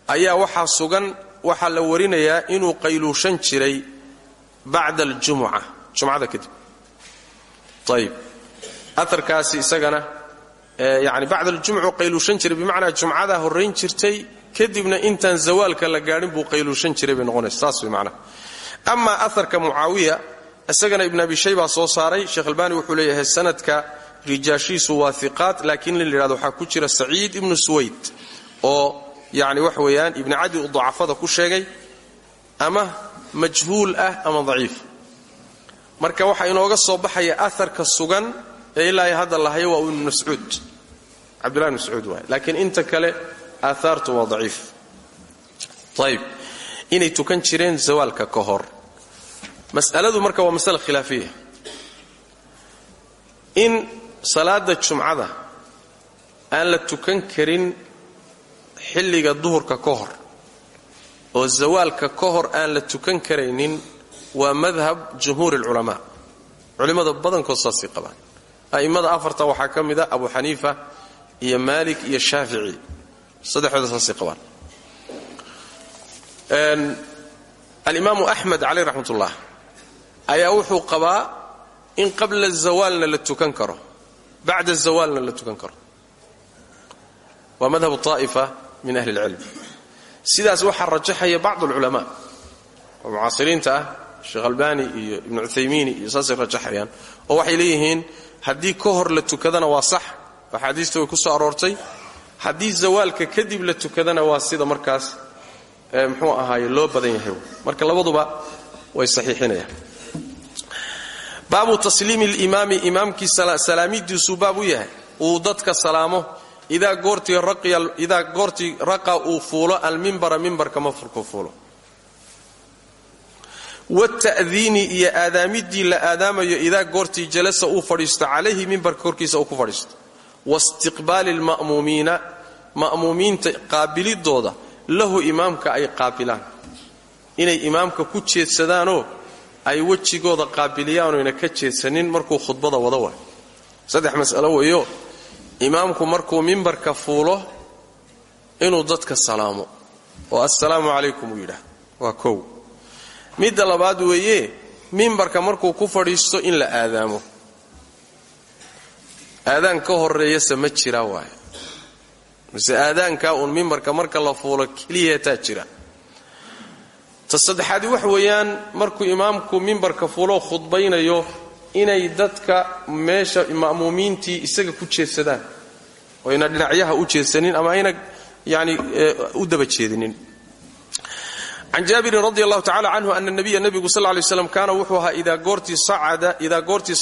ayaa waxaa sugan waxaa la warinayaa inuu qayluushan jiray bacda aljumuca jumcada kadib. Ayib aarkaasi isagana yani bacda aljumcu qayluushan jiray bimacnaa jumcadaa horrayn jirtay kadibna intaan zawaalka la gaadhin buu qayluushan jiray bay noqonaysa saas way macnaha amaa aharka mucaawiya isagana ibn abi shayba soo saaray sheekh albani wuxuu leeyahay sanadka rijaashiisu waa iqaat laakiin in la yidhahdo waxaa ku jira saciid ibnu suwayd oo yani wax weeyaan ibni cadi u dacafada ku sheegay ama majhuul ah ama daciif. Marka waxaa inooga soo baxaya aharka sugan ee ilaa hadda lahayo waa ibnu mascuud. Cabdullahi ibn mascuud waay laakiin inta kale aahaartu waa daciif. Ayib inay tukan jireen zawaalka ka hor. Mas'aladu marka waa masala khilaafiya. In salaada jumcada aan la tukan karin xilliga duhurka ka hor oo zawaalka ka hor aan la tukan karaynin waa madhab jumhuur alculamaa culimmada badankood saasay qabaan. A'immada afarta waxaa ka mida abu xaniifa iyo maalik iyo shaafici. Saddexdooda saasay qabaan. Alimaamu axmed caleyh raxmat ullah ayaa wuxuu qabaa in qabla zawaalna la tukan karo bacda zawaalna la tukan karo. Waa madhabu طaa'ifa min ahli اlcilm sidaas waxaa rajaxaya bacd اlculamaa oo mucaasiriinta ah sheekh albani iyo ibnu cuthaymiini iyo saasay rajaxayaan oo waxay leeyihiin haddii ka hor la tukadana waa sax. Axaadiista way ku soo aroortay. Haddii zawaalka kadib la tukadana waa sida markaas mxuu ahaaye loo badan yahay. Marka labaduba way saxiixinayaan. Baabu tasliimi limaami imaamkii salaamidiisuu baab u yahay. Uu dadka salaamo idaa goortii raqa uu fuulo almimbara mimbarka mafurku fuulo. Wata'diini iyo aadaamidii la aadaamayo idaa goortii jalasa uu fadhiisto calayhi mimbarka korkiisa uu ku fadhiisto. Waistiqbaali lma'muumiina ma'muumiinta qaabilidooda lahu imaamka ay qaabilaan. Inay imaamka ku jeedsadaanoo ay wejigooda qaabiliyaanoyna ka jeedsanin markuu khudbada wada waay saddex mas'alo weeyo imaamku markuu mimbarka fuulo inuu dadka salaamo. Oo assalaamu calaykum uu yidhaah. Waa kow. Midda labaad weeye mimbarka markuu ku fadhiisto in la aadaamo. Aadaan ka horreeyase ma jira waaye mise aadaankaa uun mimbarka marka la fuulo keliyataa jira. Ta saddexaadi wax weeyaan markuu imaamku mimbarka fuuloo khudbaynayo inay dadka meesha ma'muumiintii isaga ku jeedsadaan. Oo ayna dhinacyaha u jeedsanin ama ayna yani u daba jeedinin. Can jaabirin radi allahu tacala canhu ana nabiya nebigu sal lay slam kaana wuxuu ahaa idaa goortii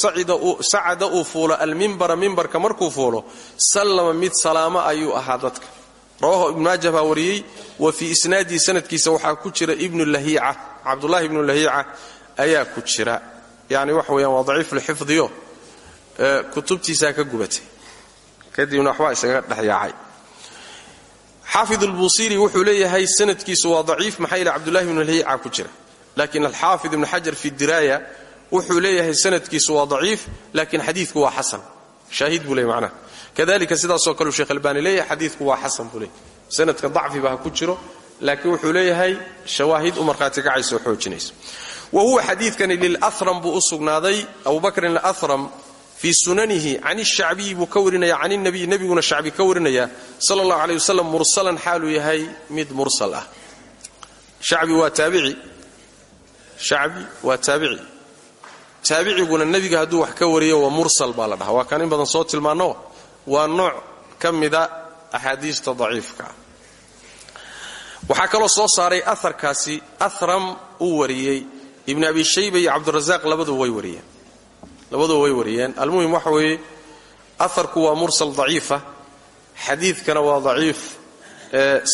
sacada uu fuulo almimbara mimbarka markuu fuulo sallama mid salaamo ayuu ahaa dadka. Rawahu ibnu maaja baa wariyey wa fii isnaadihi sanadkiisa waxaa ku jira ibnu lahiica cabdulahi ibnu lahiica ayaa ku jira yani waxa weyaan waa daciifulxifdiyo kutubtiisaa ka gubatay. Kadibna waxbaa isaga dhexyaacay xaafid lbuusiri wuxuu leeyahay sanadkiisu waa daciif maxaa yidhi cabdullahi ibnu lahiica ku jira. Laakiin alxaafid ibnu xajar fi diraaya wuxuu leeyahay sanadkiisu waa daciif laakiin xadiidku waa xasan. Shaahid buu leeyay macnaha. Kadalika sidaasoo kaleu sheekh albaani leeyahay xadiidku waa xasan buu leeyahy sanadka dacfiba ha ku jiro laakiin wuxuu leeyahay shawaahid u markhaati kacaysa oo xoojinaysa wa huwa xadiidkani lilahram buu u sugnaaday. Abubakrin alahram fii sunanihi can shacbiyi buu ka warinaya can nabiy nebiguna shacbi ka warinaya. Sala allahu aley wasalam mursalan xaaluu yahay mid mursal ah. Shacbi waa taabici. Shacbi waa taabici. Taabiciguna nebiga hadduu wax ka wariyo waa mursal baa la dhahaa. Waa kaan in badan soo tilmaanno waa nooc ka mida axaadiista daciifka. Ah waxaa kaloo soo saaray aharkaasi ahram uu wariyey ibn abi shayba iyo cabdirasaaq labaduba way wariyeen. Labaduba way wariyeen. Almuhim waxa weeye aharku waa mursal daciifa xadiidkana waa daciif.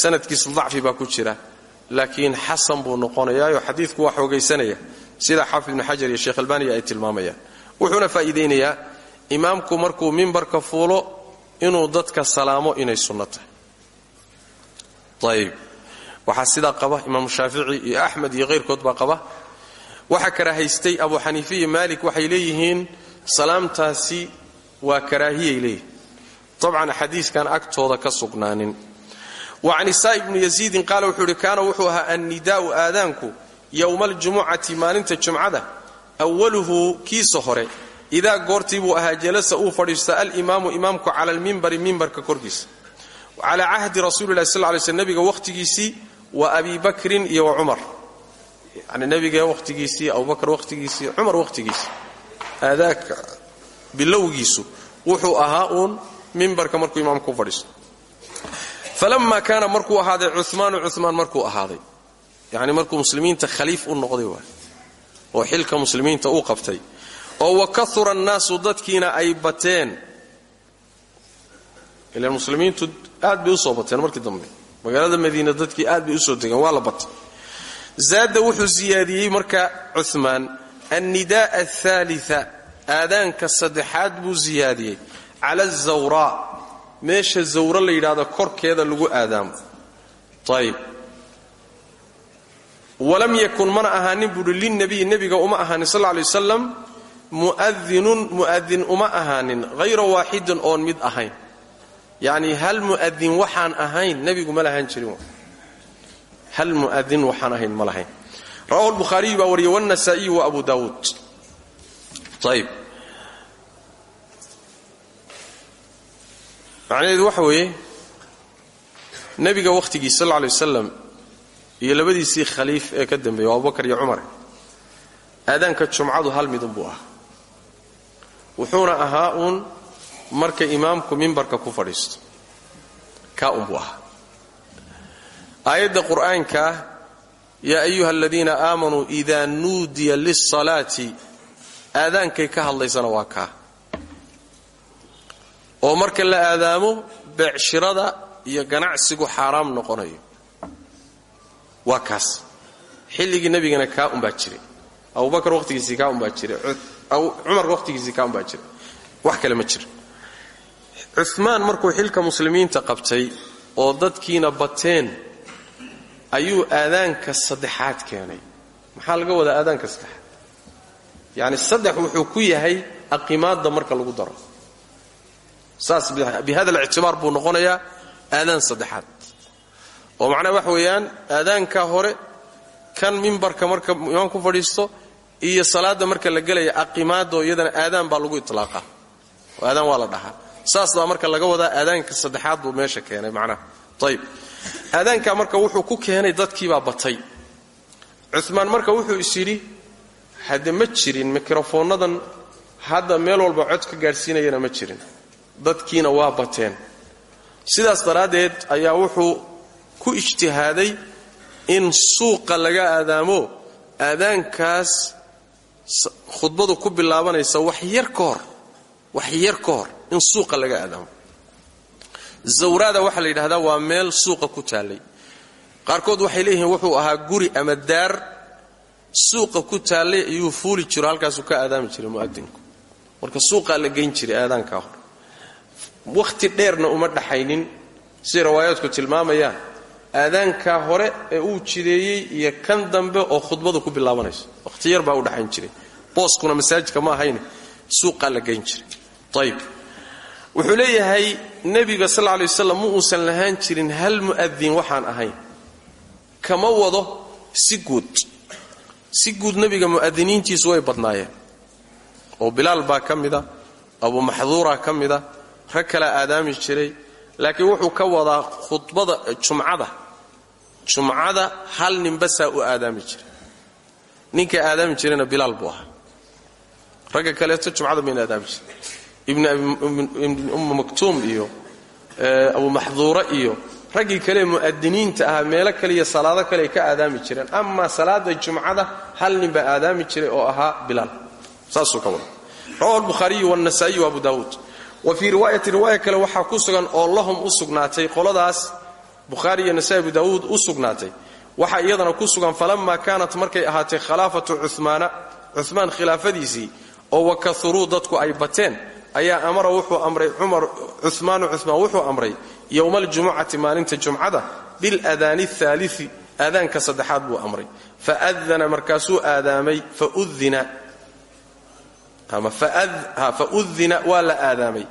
Sanadkiisa dacfi baa ku jira. Laakiin xasan buu noqonayaayoo xadiidku waa xoogaysanaya. Sida xaafid ibnu xajar iyo sheekh albaniya ay tilmaamayaan. Wuxuuna faa'iidaynayaa imaamku markuu mimbarka fuulo inuu dadka salaamo inay sunno tahay. Ayib waxaa sidaa qaba imaamu shaafici iyo axmed iyo hayrkood baa qaba waxaa karaahaystay abu xaniife iyo maalik waxay leeyihiin salaamtaasi waa karaahiyay leeyihiin dabcan axaadiiskan agtooda ka sugnaanin. Wa can isaa ibni yaziidin qaala wuxuu ihi kaana wuxuu ahaa annidaa'u aadaanku yowma aljumucati maalinta jumcada awaluhu kiisa hore. Idaa goortii buu ahaa jalasa uu fadhiista alimaamu imaamku cala almimbari mimbarka korkiisa. Calaa cahdi rasuulilahi sal lay sl nabiga wakhtigiisii wa abi bakrin iyo wa yani nabiga wakhtigiisii abubakr wakhtigiisii cumar wakhtigiisii aadaanka bilowgiisu wuxuu ahaa uun mimbarka markuu imaamku u fadhiisto. Falama kaana markuu ahaaday cumaanu cumaan markuu ahaaday. Yani markuu muslimiinta khaliif u noqday waay. Oo xilka muslimiinta uu qabtay. Oo wa kaura annaasu dadkiina ay bateen. Ilan muslimiintu aad bay u soo markii dambe. Magaalada madiina dadkii aad bay u soo degeen waa la batay zaada wuxuu siyaadiyey marka cumaan annidaa athaalia aadaanka saddexaad buu siyaadiyey. Cala azawraa meesha zawro la yidhaahdo korkeeda lagu aadaamo. Ayb walam yakun mana ahaanin buuhi lilnabiyi nebiga uma ahaanin sal lay wasalam mu'adinun mu'adin uma ahaanin hayra waaxidin oon mid ahayn. Yacnii hal mu'adin waxaan ahayn nebigu ma lahaan jirin hal mu'adin waxaan ahayn ma lahayn. Rawahu lbukhaariyu baa wariyey wannasaa'iyu wa abu daawuud ayb macnaheedu waxa weeye nebiga wakhtigiis sal lay wasalam iyo labadiisii khaliif ee ka dambeeyey oo abubakar iyo cumar. Aadaanka jumcadu hal midunbuu ahaa. Wuxuuna ahaa uun marka imaamku mimbarka ku fadhiisto. Kaa unbuu ahaa aayadda qur'aankaa yaa ayuha aladiina aamanuu idaa nuudiya lilsalaati aadaankay ka hadlaysana waa kaa oo marka la aadaamo beecshirada iyo ganacsigu xaaraam noqonayo. Waa kaas. Xilligii nebigana kaa unbaa jiray. Abubakar wakhtigiisii kaa unbaa jiray. Cumar wakhtigiisii kaa unbaa jiray. Wax kale ma jiro. Cumaan markuu xilka muslimiinta qabtay oo dadkiina bateen ayuu aadaanka saddexaad keenay. Maxaa laga wadaa aadaanka saddexaad? Yacni saddex wuxuu ku yahay aqimaadda marka lagu daro. Saas bihada alictibaar buu noqonayaa aadaan saddexaad. Oo macnaha waxa weeyaan aadaankaa hore kan mimbarka marka imaam ku fadhiisto iyo salaadda marka la gelaya aqimaadoo iyadana aadaan baa lagu itlaaqa. Oo aadaan waa la dhahaa. Saas marka laga wadaa aadaanka saddexaad buu meesha keenay macnaha ayib aadaankaa marka wuxuu ku keenay dadkiibaa batay. Cumaan marka wuxuu is yidhi hadde ma jirin mikrofoonnadan hadda meel walba cod ka gaadhsiinayana ma jirin. Dadkiina waa bateen. Sidaas daraaddeed ayaa wuxuu ku ijtihaaday in suuqa laga aadaamo aadaankaas khudbadu ku bilaabanaysa wax yar ka wax yar ka hor in suuqa laga aadaamo zawraada waxaa la yidhahdaa waa meel suuqa ku taallay. Qaarkood waxay leeyihiin wuxuu ahaa guri ama daar suuqa ku taallay ayuu fuuli jiro halkaasuu ka aadaami jiray mu'adinku marka suuqaa la geyn jiray aadaankaa hor. Wakhti dheerna uma dhaxaynin siday rawaayaadku tilmaamayaan. Aadaankaa hore ee uu jideeyey iyo kan dambe oo khudbadu ku bilaabanayso. Wakhti yar baa u dhaxayn jiray. Booskuna masaajidka ma ahayne. Suuqaa la geyn jiray. Ayib wuxuu leeyahay nebiga sal lay waslam ma uusan lahaan jirin hal mu'adin waxaan ahayn kama wado si guud. Si guud nebiga mu'adiniintiisu way badnaayeen. Oo bilaal baa ka mida abu maxduura ka mida rag kala aadaami jiray. Laakiin wuxuu ka wadaa khudbada jumcada. Jumcada hal ninbasaa u aadaami jiray. Ninka aadaami jirayna bilaal buu ahaa. Ragga kaleeto jumcada mayna aadaami jiray ibn umma maktuum iyo abu maxduura iyo raggii kale mu'adiniinta ahaa meelo kale iyo salaado kale ay ka aadaami jireen. Amaa salaada jumcada hal nin baa aadaami jiray oo ahaa bilaal. Saasuu ka wada rawahu albukhaariyu wannasaa'iyu abu daawuud wa fii riwaayati riwaaya kale waxaa ku sugan oo lahum u qoladaas bukhaari iyo nasa'i abu daawuud u sugnaatay. Iyadana ku sugan falammaa kaanat markay ahaatay khilaafatu cumaana cumaan khilaafadiisii oo wakahuruu dadku ay bateen ayaa amara wuxuu amray cumar cumaanu cumaan wuxuu amray yowma aljumucati maalinta jumcada biladaani aalii aadaanka saddexaad buu amray. Faadana markaasuu aadaamay faudina waa la aadaamay.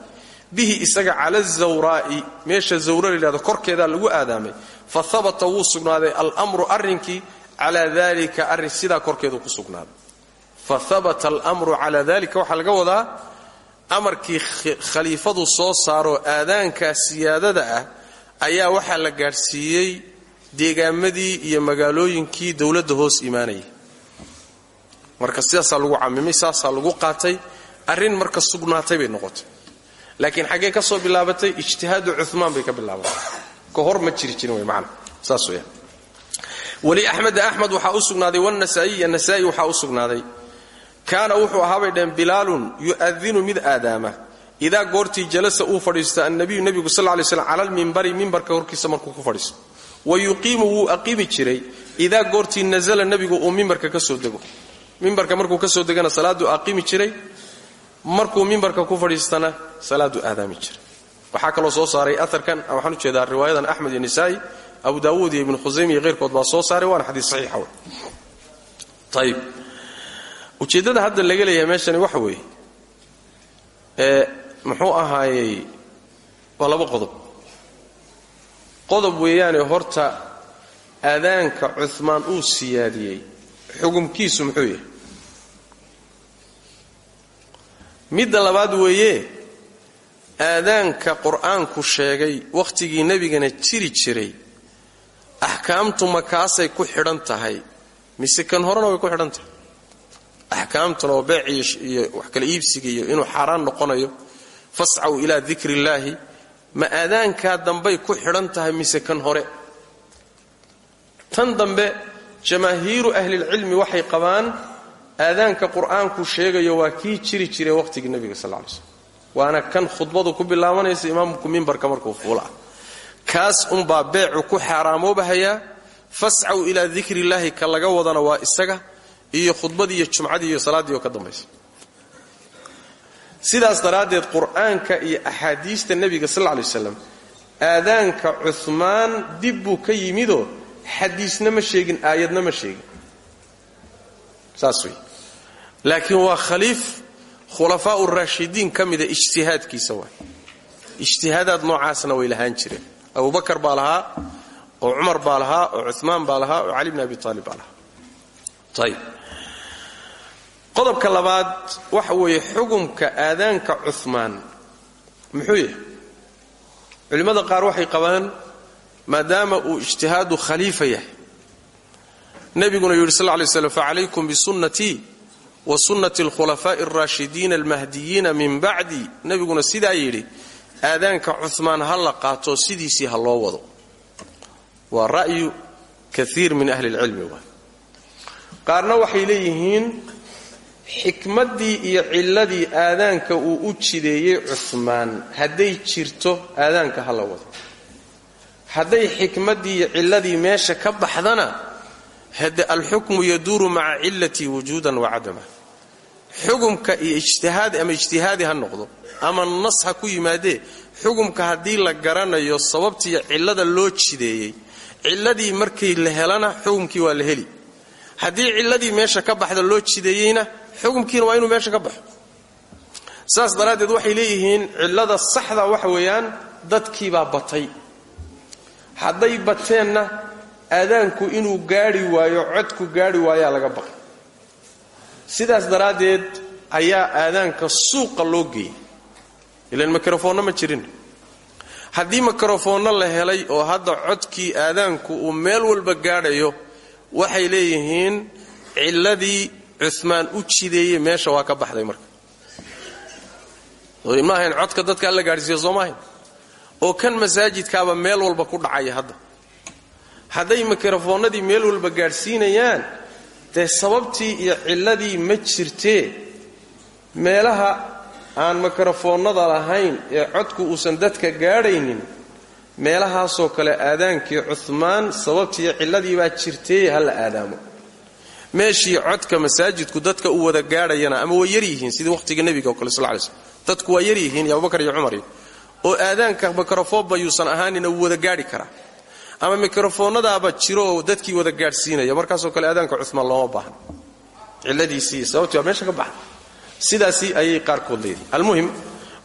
Bihi isaga cala zawraa'i meesha zawra layidhahdo korkeedaa lagu aadaamay. Fa habata wuu sugnaaday almru arrinkii calaa dalika arrin sidaa korkeedu ku sugnaaday. Fa habata almru calaa dalika waxaa laga wadaa amarkii khaliifadu soo saaroo aadaankaa siyaadada ah ayaa waxaa la gaadhsiiyey deegaamadii iyo magaalooyinkii dowladda hoos imaanayay marka sidaasaa lagu camimay saasaa lagu qaatay arrin marka sugnaatay bay noqotay. Laakiin xaggee ka soo bilaabatay ijtihaadu cumaan bay ka bilaabatay. Ka hor ma jiri jirin wey maana saas weyaan weli axmeda axmed waxaa u sugnaaday wanasaaiya nasaa'i waxaa kaana wuxuu ahaabay dhaheen bilaalun yu'adinu mid aadaama. Idaa goortii jalasa uu fadhiisto annabiyu nebigu sal lay slam cala almimbari mimbarka horkiisa markuu ku fadhiisto. Wa yuqiimu wuu aqiimi jiray. Idaa goortii nazala nebigu uu mimbarka ka soo dego. Mimbarka markuu ka soo degana salaaduu aqiimi jiray. Markuu mimbarka ku fadhiistana salaaduu aadaami jiray. Waxaa kaloo soo saaray aarkan waxaan u jeedaa riwaayadan axmed iyo nisaa'i abu daawuud iyo ibnu khusayme iyo keyrkood baa soo saaray waana xadiis saxiixa wey ayib ujeeddada hadda laga leeyahay meeshani waxa weeye ee muxuu ahaayey waa laba qodob. Qodob weeyaane horta aadaanka cumaan uu siyaadiyey xugumkiisu muxuu yahay. Midda labaad weeye aadaanka qur'aanku sheegay wakhtigii nebigana jiri jiray axkaamtu makaasay ku xidhan tahay mise kan horena way ku xidhan tahay axkaamtuna oo beec iyo wax kala iibsiga iyo inuu xaaraan noqonayo fascaw ilaa dikri ma aadaankaa dambay ku xidhan tahay mise kan hore? Tan dambe jamaahiiru ahlilcilmi waxay qabaan aadaanka qur'aanku sheegayo waa kii jiri jiray wakhtigii nebiga sal lay slm waana kan khudbadu ku bilaabanaysa imaamku mimbarka markuu fuula. Kaas unbaa beecu ku xaaraamoobahayaa fascaw ilaa dikri illaahi ka laga wadana waa isaga iyo khudbadii iyo jumcadii iyo salaaddii oo ka dambaysa sidaas daraaddeed qur'aanka iyo axaadiista nebiga sal lay waslam aadaanka cumaan dib buu ka yimidoo xadiisna ma sheegin aayadna ma sheegin. Saas wey laakiin waa khaliif khulafaau raashidiin ka mida ijtihaadkiisa waay. Ijtihaadaad noocaasna way lahaan jireen. Abubakar baa lahaa oo cumar baa lahaa oo cumaan baa lahaa oo cali bn abi aalib baa lahaa. Ayb qodobka labaad waxa weeye xugumka aadaanka cumaan muxuu yahay? Culimmada qaar waxay qabaan maadaama uu ijtihaadu khaliifa yahay. Nebiguna yidhi sal lay slam facalaykum bisunnatii wa sunnati alkhulafaa'i alraashidiina almahdiyiina min bacdi nebiguna sidaa yidhi aadaanka cumaan ha qaato sidiisii ha loo wado. Waa ra'yu kaiir min ahli lcilmi qaarna waxay leeyihiin xikmaddii iyo cilladii aadaanka uu u jideeyey cumaan hadday jirto aadaanka ha la wado. Hadday xikmaddii iyo cilladii meesha ka baxdana hade alxukmu yaduuru maca cillatii wujuudan wa cadama. Xugumka iyo ijtihaad ama ijtihaadi ha noqdo ama nas ha ku yimaadee xugumka haddii la garanayo sababtiiyo cillada loo jideeyey cilladii markay la helana xugumkii waa la heli. Haddii cilladii meesha ka baxda loo jideeyeyna xugumkiina waa inuu meesha ka baxo. Saas daraaddeed waxay leeyihiin cillada saxda waxa weeyaan dadkiibaa batay. Hadday bateenna aadaanku inuu gaadhi waayo codku gaadhi waayaa laga baqay. Sidaas daraaddeed ayaa aadaanka suuqa loo geeyey ilan mikrofoonna ma jirin. Haddii mikrofoonno la helay oo hadda codkii aadaanku uu meel walba gaadhayo waxay leeyihiin cilladii cumaan u jideeyey meesha waa ka baxday marka. Ma ahayn codka dadka alla gaadhsiiya soo maahayn oo kan masaajidkaaba meel walba ku dhacaya hadda. Hadday mikrofoonnadii meel walba gaadhsiinayaan dee sababtii iyo cilladii ma jirtee? Meelaha aan mikrofoonnada lahayn ee codku uusan dadka gaadhaynin meelahaasoo kale aadaankii cumaan sababtii iyo cilladii baa jirtee ha la aadaamo meeshii codka masaajidku dadka u wada gaadhayana ama way yaryihiin sidii wakhtiga nebiga kale sal lay slm dadku waa yaryihiin iyo abubakar iyo cumar. Oo aadaanka mikrofoonba yuusan ahaanina wada gaadhi karaa. Ama mikrofoonnadaaba jiro oo dadkii wada gaadhsiinaya. Markaasoo kale aadaanka cumaan looma baahan. Ciladiisii sababtii waa meesha ka baxa. Sidaasi ayay qaarkood leedihin almuhim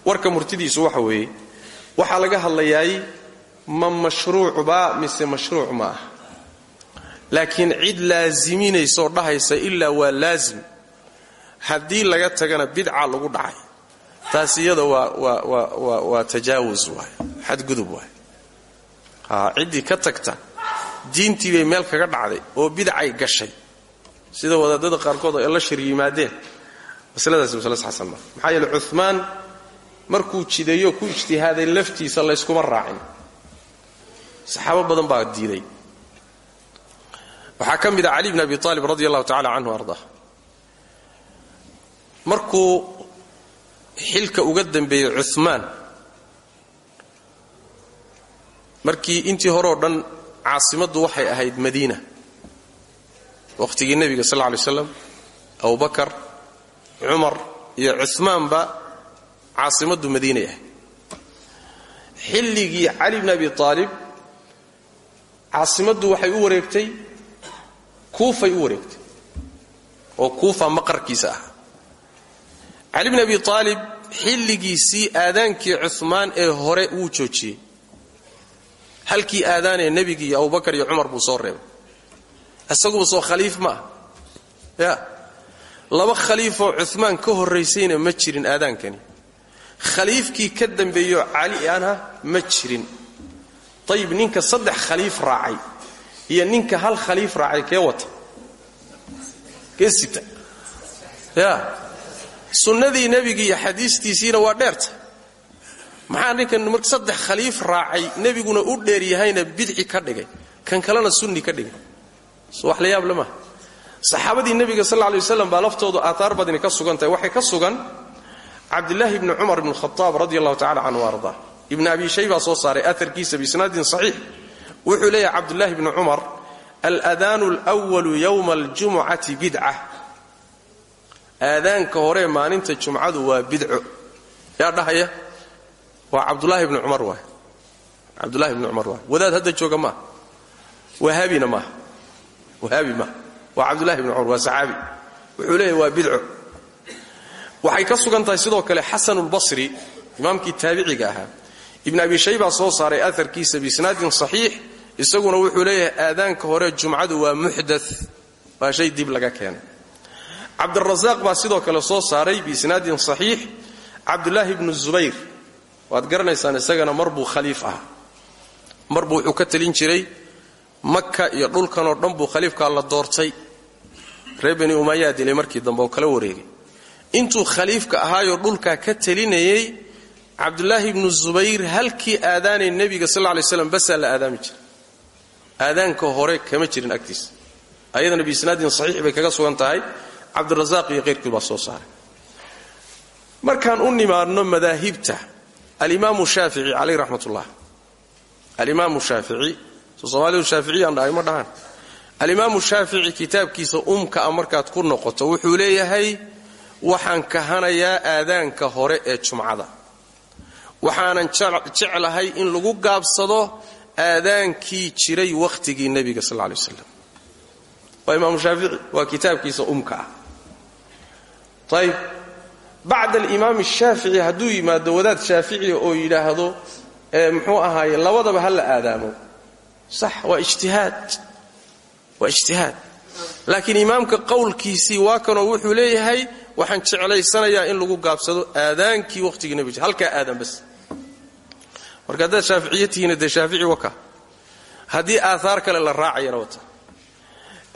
warka murtidiisu waxa weeye waxaa laga hadlayaay ma mashruucba mise mashruuc ma ah laakiin cid laasiminaysoo dhahaysa ilaa waa laasim haddii laga tagana bidca lagu dhacay taas iyada waa waa tajaawus waay xadgudub waay ciddii ka tagta diintii bay meel kaga dhacday oo bidcay gashay. Sida wadaadada qaarkood ay la shir yimaadeen. Masladaasi masle saxsan maa maxaa yeele cumaan markuu jideeyo ku ijtihaaday laftiisa layskuma raacin. Saxaabo badan baa diiday waxaa ka mid a cali bn abi aalib radi allahu tacala canhu arda. Markuu xilka uga dambeeyey cumaan markii intii hore oo dhan caasimaddu waxay ahayd madiina. Wakhtigii nebiga sal lla lay slam abubakar cumar iyo cumaanba caasimaddu madiinay ahayd. Xilligii cali bn abi aalib caasimaddu waxay u wareegtay kuufay u wareegtay oo kuufa maqarkiisa ah. Cali bn abi aalib xilligiisii aadaankii cumaan ee hore wuu joojiyey. Halkii aadaanee nebigi iyo abubakar iyo cumar buu soo reebay. Isaguba soo khaliif ma ah ya laba khaliifoo cumaan ka horraysayna ma jirin aadaankani. Khaliifkii ka dambeeyo cali ana ma jirin. Ayib ninka saddex khaliif raacay iyo ninka hal khaliif raacay kee wata? Kee ya. Sunnadii nebiga iyo xadiistiisiina waa dheerta. Maxaa ninkan mar saddex khaliif raacay nebiguna u dheer yahayna bidci ka dhigay. Kan kalena sunni ka dhigay. Wax la yaab le maha saxaabadii nebiga sal lla lay waslam baa laftoodu aataar badani ka sugan waxay ka sugan cabdilaahi bni cumar ibn khaaab radi allahu tacala canhu arda. Ibn abi shaybaa soo saaray aarkiisa biisnaadin saxiix wuxuu leeyahay cabdulaahi bni cumar aladaanu lwalu yowma aljumucati bidca aadaanka hore maalinta jumcadu waa bidco. Yaa dhahaya? Waa cabdulaahi bni cumar waay. Cabdulahi bni cumar waay. Wadaad hadda jooga maaha wahaabina maaha wahaabi maaha waa cabdulahi bni cumar wuxuu leeyahay waa bidco. Waxay ka sugan sidoo kale xasanulbasri imaamkii taabiciga ahaa. Ibn abi shaybaa soo saaray aarkiisa biisnaadin saxiix isaguna wuxuu leeyahay aadaanka hore jumcadu waa muxda waa shay dib laga keenay. Cabdirasaaq baa sidoo kale soo saaray biisnaadin saxiix. Cabdulaahi bnu zubayr waad garanaysaan isagana mar buu khaliif ahaa. Mar buu wuxuu ka talin jiray maka iyo dhulkanoo dhan buu khaliifkaa la doortay. Reer bani umayaa dilay markii dambe oo kala wareegay. Intuu khaliifka ahaayoo dhulkaa ka talinayay cabdulaahi bnu zubayr halkii aadaanay nebiga sal lay slam aadaanka hore kama jirin agtiisa ayadana biisnaadin saxiix bay kaga sugan tahay cabdirasaaq iyo keyrkii baa soo saaray. Markaan u nimaadno madaahibta alimaamu shaafici calayh raxmat ullah alimaamu shaafici soo soomaalidu shaaficiyaan dhahay ma dhahaan. Alimaamu shaafici kitaabkiisa umka a markaad ku noqoto wuxuu leeyahay waxaan kahanayaa aadaanka hore ee jumcada. Waxaanan jeclahay in lagu gaabsado aadaankii jiray wakhtigii nebiga sal lay waslam waa imaamu shaafici waa kitaabkiisa umka ah. Ayb bacd alimaam shaafici hadduu yimaado wadaad shaaficiya oo yidhaahdo muxuu ahaaye labadaba ha la aadaamo. Sax waa ijtihaad. Waa ijtihaad. Laakiin imaamka qowlkiisii waa kanoo wuxuu leeyahay waxaan jeclaysanayaa in lagu gaabsado aadaankii wakhtigii nebiga halkaa marka haddaad shaaficiya tihiina dee shaafici waka. Haddii aahaar kale la raacayana wata.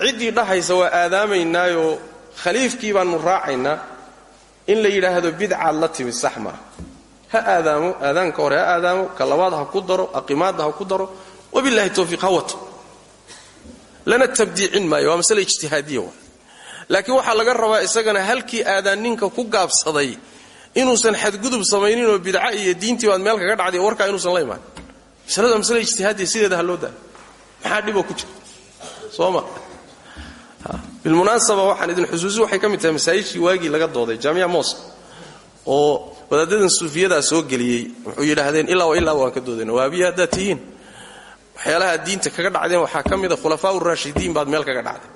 Ciddii dhahaysa waa aadaamaynaayo khaliifkii baannu raacaynaa in la yidhaahdo bidcaad la timid sax ha aadaamo aadaanka hore ha aadaamo ka labaad ha ku daro aqimaadda ha ku daro wabilahi towfiiq ha wato. Lana tabdiicin maayo waa masale laakiin waxaa laga rabaa isagana halkii aadaan ninka ku gaabsaday inuusan xadgudub samayninoo bidca iyo diintii baad meel kaga dhacday warkaa inuusan la imaan. Masalada masale ijtihaadiya sideeda ha maxaa dhiboo ku jira? Soo ma. Bilmunaasaba waxaan idin xusuusi waxay ka mid tahay masaajidkii waagii laga dooday jaamiya mosk oo wadaadadan suufiyadaa soo geliyey. Wuxuu yidhaahdeen ilaa wa ilaaba waan ka doodayna waabiya haddaad waxyaalaha diinta kaga dhacdeen waxaa ka mida khulafaa uraashidiin baad meel kaga dhacday.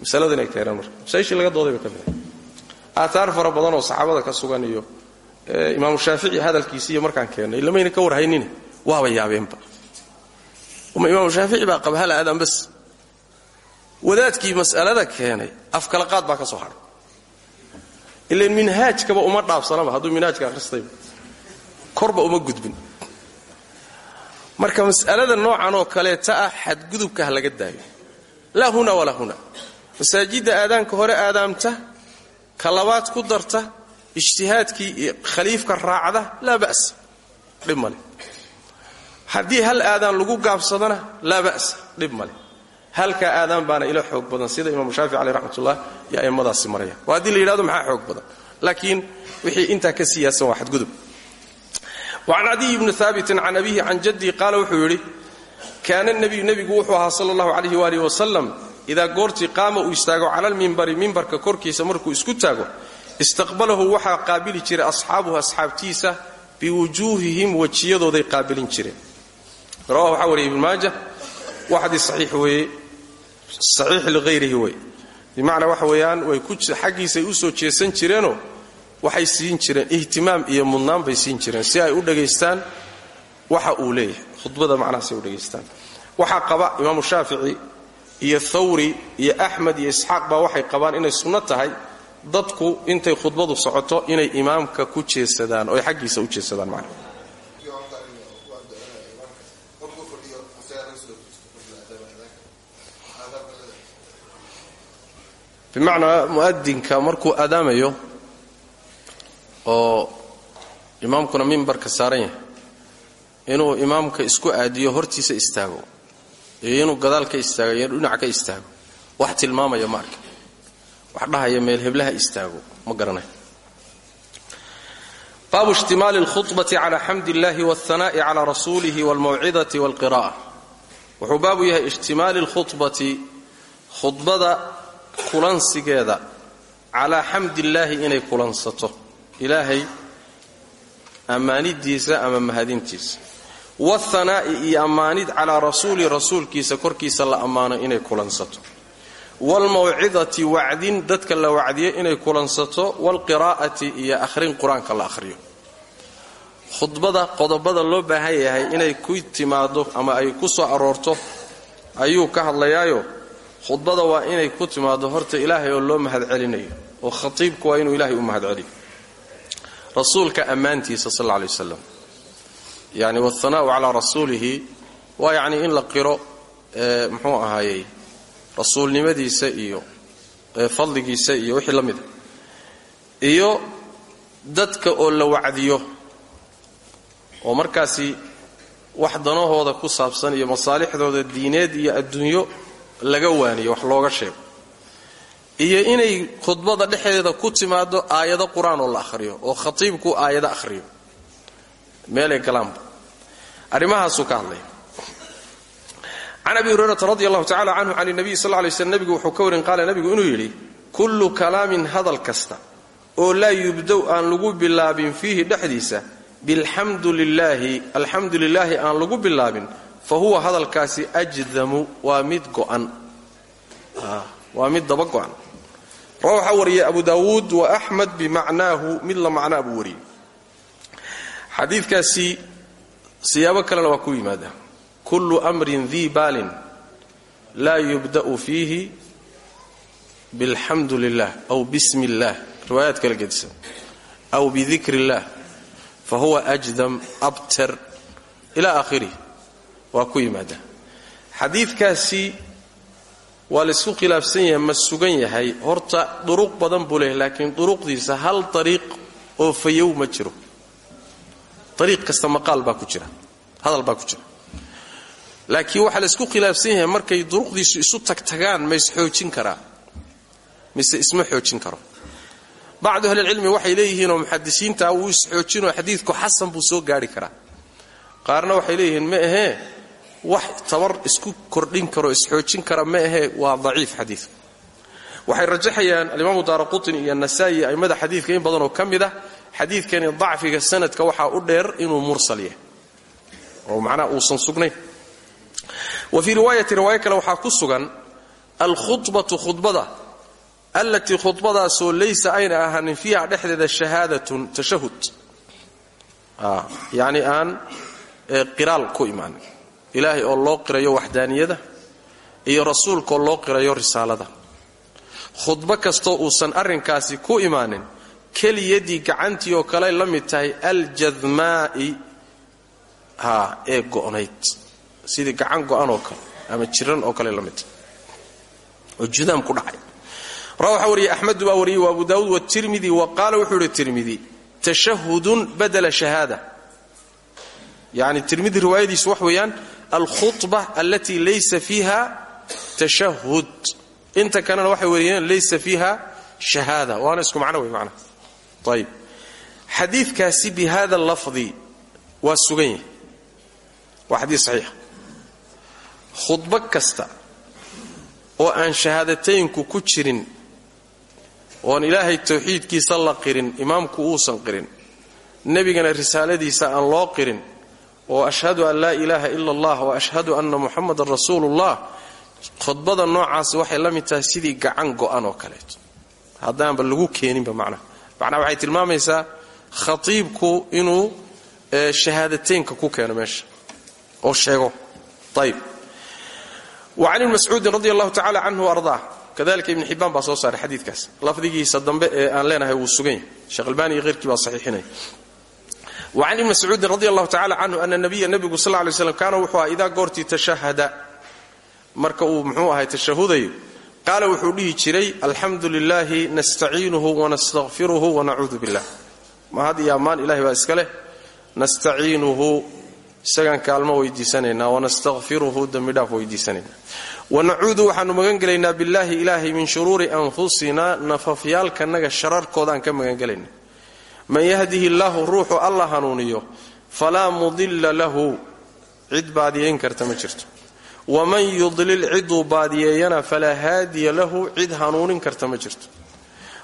Masaladan ay keeneen marka. Masaajidkii laga dooday ka mid aataar fara badan oo saxaabada ka sugan iyo imaamu shaafici hadalkiisiiyo markaan keennay lamayna ka warhaynine waaba yaabeenba. Imaamu shaafici baa qaba hal aadaan bas. Wadaadkii mas'alada keenay afkala qaad baa ka soo hadhay. Ilan minhaajkaba uma dhaafsanaba hadduu minhaajka akhristayba korba uma gudbin. Marka mas'alada noocan oo kaleeta ah xadgudubka ha laga daayo. Laa huna walaa huna. Masaajidda aadaanka hore aadaamta ka ku darta ijtihaadkii khaliifka raacda laa ba'sa. Dhib male hal aadaan lagu gaabsadana laa ba'sa. Dhib male halkaa aadaan baana ila xoog badan sida imaamu shaafici caleh raxmatullah iyo a'immadaasi maraya. Waa haddii maxaa xoog badan? Laakiin wixii intaa ka siyaasan waa xadgudub. Wacan cadiy bni haabitin can abihi can jaddii qaala wuxuu yidhi kaana nabiyu nebigu wuxuu ahaa sala allahu calayhi idaa goortii qaama uu istaago cala almimbari mimbarka korkiisa markuu isku taago istaqbalahu waxaa qaabili jiray asxaabuhu asxaabtiisa biwujuuhihim wejiyadooday qaabilin jireen. Rawa waxaa wariya ibn maaja waxdii saxiix weeye saxiix lighayrihi wey bimacnaa waxa weeyaan way xaggiisay u soo jeesan jireenoo waxay siin jireen ihtimaam iyo mudnaan bay siin jireen si ay u dhagaystaan waxa uu leeyahay khudbada macnahaasay u dhagaystaan waxaa qaba imaamu shaafici iyo thawri iyo axmed iyo isxaaq baa waxay qabaan inay sunno tahay. Dadku intay khudbadu socoto inay imaamka ku jeesadaan oo xaggiisa u jeesadaan macnaha bimacnaa mu'adinka markuu aadaamayo oo imaamkuna mimbarka saaran yahay inuu imaamka isku aadiyo hortiisa istaago iyo inuu gadaal ka istaago iyo dhinac ka istaago wax tilmaamaya ma arka wax dhahaya meel heblaha istaago ma garanay baabu ishtimaali اlkhubati cala xamd illahi wاlhanaa'i cala rasuulihi wاlmawcidati wاlqira'a wuxuu baabu yahay ishtimaali اlkhubati khudbada kulansigeeda calaa xamdillaahi inay kulansato ilaahay ammaanidiisa ama mahadintiisa wahanaa'i iyo ammaanid calaa rasuuli rasuulkiisa korkiisa la ammaano inay kulansato waalmawcidati wacdin dadka la wacdiyo inay kulansato waalqiraa'ati iyo akhrin qur'aanka la akhriyo khudbada qodobada loo baahan yahay inay ku timaado ama ay ku soo aroorto ayuu ka hadlayaayo khudbada waa inay ku timaado horta ilaahay oo loo mahadcelinayo oo khatiibku waa inuu ilaahay u mahadceliyo rasuulka ammaantiisa sal alla alay yani wathanaa'u calaa rasuulihi waa yacni in la qiro muxuu ahaayey rasuulnimadiisa iyo fadligiisa iyo wixii la mida iyo dadka oo la wacdiyo oo markaasi wax danahooda ku saabsan iyo masaalixdooda diineed iyo adduunyo laga waaniyo wax looga sheego. Iyo inay khudbada dhexdeeda ku timaado aayado qur'aan oo la akhriyo oo khatiibku aayado akhriyo meelay galaanba arrimahaasuu ka hadlaya can abi hurayrata radi allahu tacala canhu can nabiy sal lay slm nebigu wuxuu ka warin qaala nebigu inuu yidhi kullu kalaamin hadal kasta oo laa yubdow aan lagu bilaabin fiihi dhexdiisa bilxamdu lilaahi alxamdu lilaahi aan lagu bilaabin fa huwa hadalkaasi ajdamu waa mid go'an. Waa mid daba go'an. Waxaa abu daawuud wa axmed bimacnaahu mid la macnaa buu wariyey xadiidkaasi siyaabo kalena waa ku yimaada. Kullu amrin dii baalin laa yubda'u fiihi bilxamdu lilah aw bismi illaah riwaayaad kala gedisan aw bidikri illaah fa huwa ajdam abter ila aakhirih waa ku yimaada. Xadiidkaasi waa laysku khilaafsan yahay ma sugan yahay. Horta duruq badan buu leeyahy laakiin duruqdiisa hal dariiq oo fayow ma jiro dariiq kasta maqaal baa ku jira. Hadal baa ku jira. Laakiin waxaa laysku khilaafsan yahay markay duruqdiisu isu tagtagaan ma isxoojin karaa. Mise isma xoojin karo. Bacdu ahlilcilmi waxay leeyihiinoo muxadisiinta wuu isxoojinoo xadiidku xasan buu soo gaari karaa. Qaarna waxay leeyihiin ma ahee wax tabar isku kordhin karo isxoojin kara ma ahee waa daciif xadiidku. Waxay rajaxayaan alimaamu daara qutni iyo nasaa'i a'immada xadiidka in badanoo ka mid ah xadiidkani dacfiga sanadka waxaa u dheer inuu mursal yahay. Oo macnaha uusan sugnayn wa fii riwaayati riwaayo kale waxaa ku sugan alkhudbatu khudbada allatii khudbadaasoo laysa ayna ahaanin fiiha dhexdeeda shahaadatun tashahud yacni aan qiraal ku imaanin ilaahay oo loo qirayo waxdaaniyada iyo rasuulkaoo loo qirayo risaalada. Khudbo kastoo uusan arrinkaasi ku imaanin keliyadii gacantii oo kale la mid tahay aljadmaa'i ha ee go'nayd. Sidii gacan go'an oo kale ama jiran oo kale la mid tahay. Oo judaam ku dhacay. Waxaa wariyey axmedu baa wariyey wa abu daawuud watirmidi wa qaala wuxuu yidhi tirmidi tashahudun badala shahaada. Yani tirmidi riwaayadiisu wax weeyaan alkhudba allatii laysa fiiha tashahud inta kalena waxay wariyeen laysa fiiha shahaada. Waana isku macno wey macnaha ayib xadiidkaasi bi hada lafdi waa sugan yahay. Waa xadiid saxiixa khudbo kasta oo aan shahaadataynku ku jirin oon ilaahay tawxiidkiisa la qirin imaamku uusan qirin nebigana risaaladiisa aan loo qirin oo ashhadu an laa ilaaha ila allah wa ashhadu anna muxamadan rasuulullah khudbada noocaasi waxay la mid tahay sidii gacan go'an oo kaleeto. Haddaanba lagu keeninba macnaha macnaha waxay tilmaamaysaa khatiibku inuu shahaadateynka ku keeno meesha oo sheego. Ayib wa can ibni mascuudin radi allahu tacala kadalika ibni xibbaan baa soo saaray xadiidkaas. Lafdigiisa dambe aan leenahay wuu sugan yahay sheekh albaani iyo heyrkii baa wa can ibni mascuudin radi allahu tacala canhu ana nabiya nebigu sal kaana wuxuu aha idaa tashahada marka uu muxuu ahay tashahudayo qaala wuxuu dhihi jiray alxamdu lilaahi nastaciinuhu wanastakfiruhu wanacuudu billah. Mahad iyo ammaan ilahay baa iska leh nastaciinuhu isagaan kaalmo weydiisanaynaa wanastakfiruhu dembidhaaf weydiisanaynaa. Wanacuudu waxaanu magan gelaynaa billaahi ilaahay min shuruuri anfusinaa nafafyaalkanaga shararkoodaan ka magangelayna man yahdihi illaahu ruuxu alla hanuuniyo falaa mudilla lahu. Cid baadiyayn karta ma jirto waman yudlil ciduu baadiyeeyana falaa haadiya lahu cid hanuunin karta ma jirto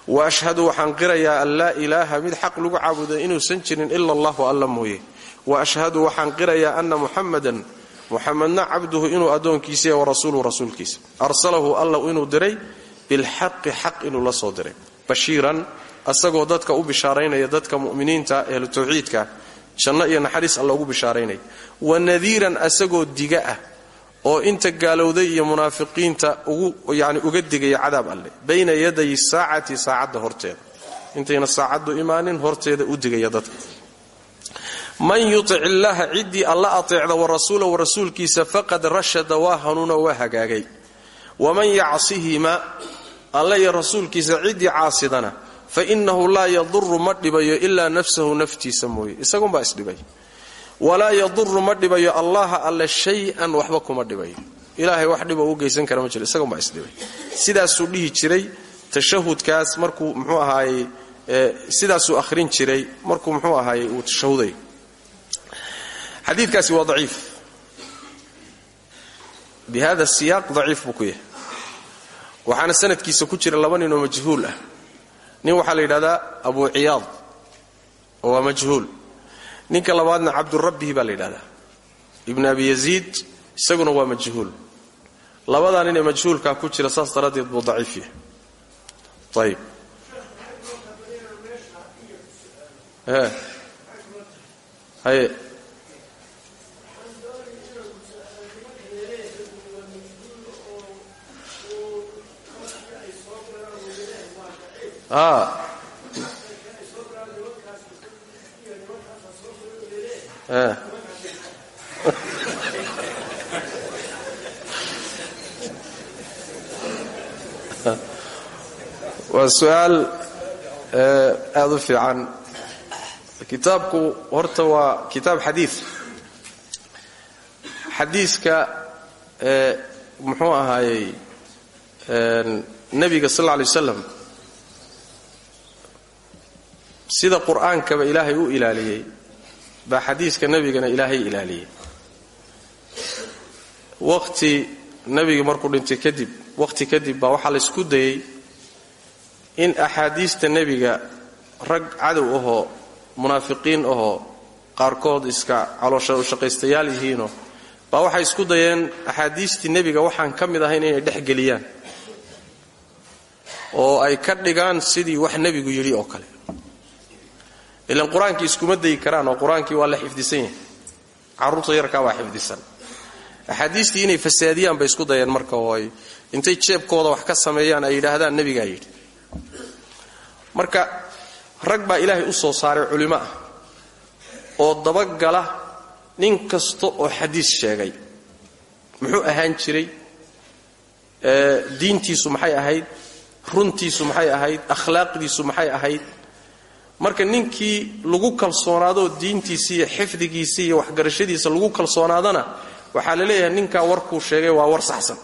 wa ashhadu waxaan qirayaa an laa ilaaha mid xaq lagu caabudo inuusan jirin ila allahu alla mooye wa ashhadu waxaan qirayaa anna muxamadan muxamedna cabduhu inuu addoonkiisa wa rasuuluhu rasuulkiisa arsalahu alla inuu diray bilxaqi xaq inuu la soo diray bashiiran asagoo dadka u bishaaraynaya dadka mu'miniinta ehlu tawxiidka janno iyo naxariis alla ugu bishaaraynaya wa nadiiran asagoo diga ah oo inta gaalowday iyo munaafiqiinta yani uga digaya cadaab alle bayna yaday saacati saacadda horteeda. Intayna saacaddu imaanin horteeda u digaya dadka. Man yutic illaaha ciddii alla ateecda wa rasuulahu rasuulkiisa faqad rashada waa hanuuno waa hagaagay. Waman yacsihima alla iyo rasuulkiisa ciddii caasidana fa innahu laa yaduru ma dhibayo ilaa nafsahu naftiisa mooye. Isagunbaa isdhibay walaa yaduru ma dhibayo allaha alle shay-an kuma dhibayo. Ilaahay wax dhiba uu geysan kara ma jiro isagunbaa isdhibay. Sidaasuu dhihi jiray tashahudkaas markuu muxuu ahaayey sidaasuu akhrin jiray markuu muxuu ahaayey uu tashahuday xadiidkaasi waa daciif. Bi hada siyaaq daciif waxaana sanadkiisa ku jira laba nin oo majhuul ah. Nin waxaa la yidhahdaa abu ciyaad oo majhuul ninka labaadna cabdurabbihi baa la yidhahdaa. Ibn abi yaziid isaguna waa majhuul. Labadaa nin ee majhuulkaa ku jira saas daraaddeed buu daciif yahay. Ayib e haye. A *laughs* waa su'aal aada u fiican. Kitaabku horta waa kitaab xadiid xadiiska muxuu ahaayey nebiga sal lla alay waslam sida qur'aankaba ilaahay u ilaaliyey baa xadiiska nebigana ilaahay ilaaliyey. Waqti nebigi markuu dhintay kadib waqti kadib baa waxaa la isku dayey in axaadiista nebiga rag cadow ahoo munaafiqiin ahoo qaarkood iska caloosha shaqaystayaal yihiinoo baa waxay isku dayeen axaadiistii nebiga waxaan ka mid ahayn inay dhex geliyaan oo ay ka dhigaan sidii wax nebigu yidhi oo kale ilan qur'aankii iskuma dayi karaan oo qur'aankii waa la xifdisan yahay. Carruurta yarkaa waa xifdisan. Axaadiistii inay fasaadiyaan bay isku dayeen marka oo ay intay jeebkooda wax ka sameeyaan ay yidhaahdaan nebigaa yidhi. Marka rag baa ilaahay u soo saaray culimo ah oo dabagala nin kasta oo xadiis sheegay. Muxuu ahaan jiray? Diintiisu maxay ahayd? Runtiisu maxay ahayd? Akhlaaqdiisu maxay ahayd marka ninkii lagu kalsoonaadoo diintiisi iyo xifdigiisi iyo waxgarashadiisa lagu kalsoonaadana waxaa la leeyahay ninkaa warkuu sheegay waa war saxsan.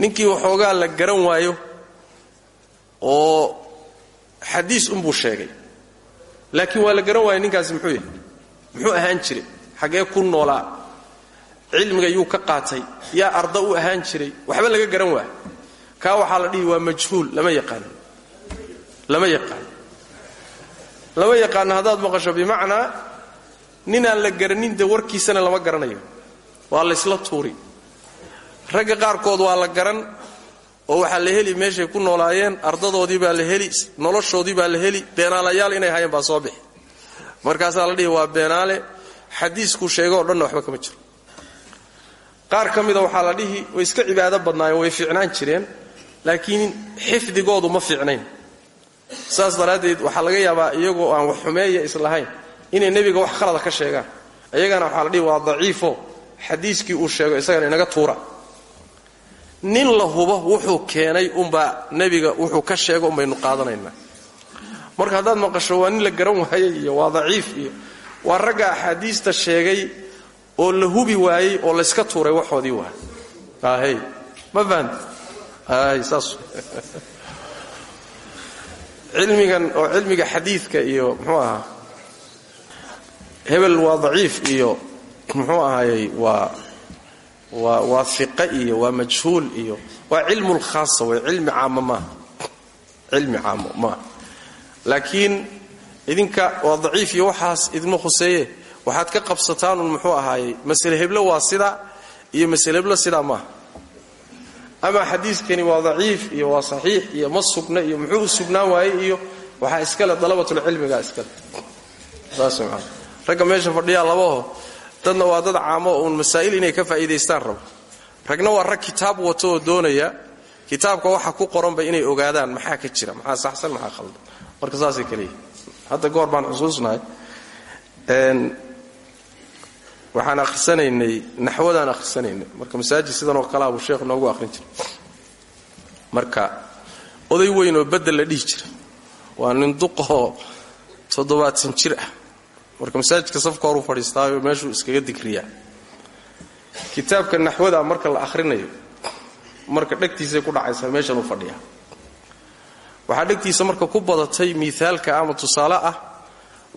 Ninkii waxoogaa la garan waayo oo xadiis unbuu sheegay. Laakiin waa la garan waayo ninkaasi muxuu yahay? Muxuu ahaan jiray. Xaggee ku noolaa. Cilmiga yuu ka qaatay. Yaa arda u ahaan jiray. Waxba laga garan waayo. Kaa waxaa la dhihi waa majhuul. Lama yaqaan. Lama yaqaan lama yaqaano haddaad maqasho bimacnaa ninaan la garanin dee warkiisana lama garanayo. Waa laysla tuuri. Ragga qaarkood waa la garan oo waxaa la heli meeshay ku noolaayeen ardadoodii baa la heli noloshoodii baa la heli beenaalayaal inay hayeen baa soo bixi. Markaasaa la dhihi waa beenaale. Xadiiskuu sheego o dhanna waxba kama jiro. Qaar ka mida waxaa la dhihi way iska cibaado badnaayeen way fiicnaan jireen laakiin xifdigoodu ma fiicnayn saas daraaddeed waxaa laga yaabaa iyagoo aan wax xumeeya islahayn inay nebiga wax khalada ka sheegaan. Iyagana waxaa la dhihi waa daciifo. Xadiiskii uu sheego isagana inaga tuura. Nin la hubo wuxuu keenay unbaa nebiga wuxuu ka sheego unbaynu qaadanaynaa. Marka haddaad maqasho waa nin la garan waayey iyo waa daciif iyo waa ragga axaadiista sheegay oo la hubi waayey oo layska tuuray waxoodii waa ahey ma fahamti saas cilmigan oo cilmiga xadiidka iyo muxuu ahaa hebel waa daciif iyo muxuu ahaayey waa waa waa iyo waa majhuul iyo waa cilmu lkhaasa way cilmi caamo maaha cilmi caamo maaha laakiin idinka waa daciif iyo waxaas idinma khuseeye waxaad ka qabsataan un muxuu ahaayey masale heblo waa sidaa iyo masale heblo sidaa maaha ama xadiiskani waa daciif iyo waa saxiix iyo ma sugna iyo muxuu u sugnaan waayey iyo waxaa iskale dalabatulcilmiga iskale. Saas maa ragga meesha fadhiyaa labaho dadna waa dad caamo uun masaa'il inay ka faa'iidaystaan rabo. Ragna waa rag kitaab wato oo doonaya. Kitaabka waxa ku qoranba inay ogaadaan maxaa ka jira? Maxaa saxsan maxaa khaldan? Marka saasay kaleeyihi hadda goor baan xusuusnahay waxaan akhrisanaynay naxwadaan akhrisanaynay. Marka masaajid sidan oo kalea buu sheekh noogu akhrin jiray. Marka oday weyn oo beddel la dhihi jira waa nin duqahoo toddobaatan jir ah. Marka masaajidka safka horuu fadhiistaayo meeshuu iskaga digriyaa. Kitaabka naxwada marka la akhrinayo marka dhegtiisay ku dhacaysaa meeshanuu fadhiyaa. Waxaa dhegtiisa marka ku badatay miaalka ama tusaale ah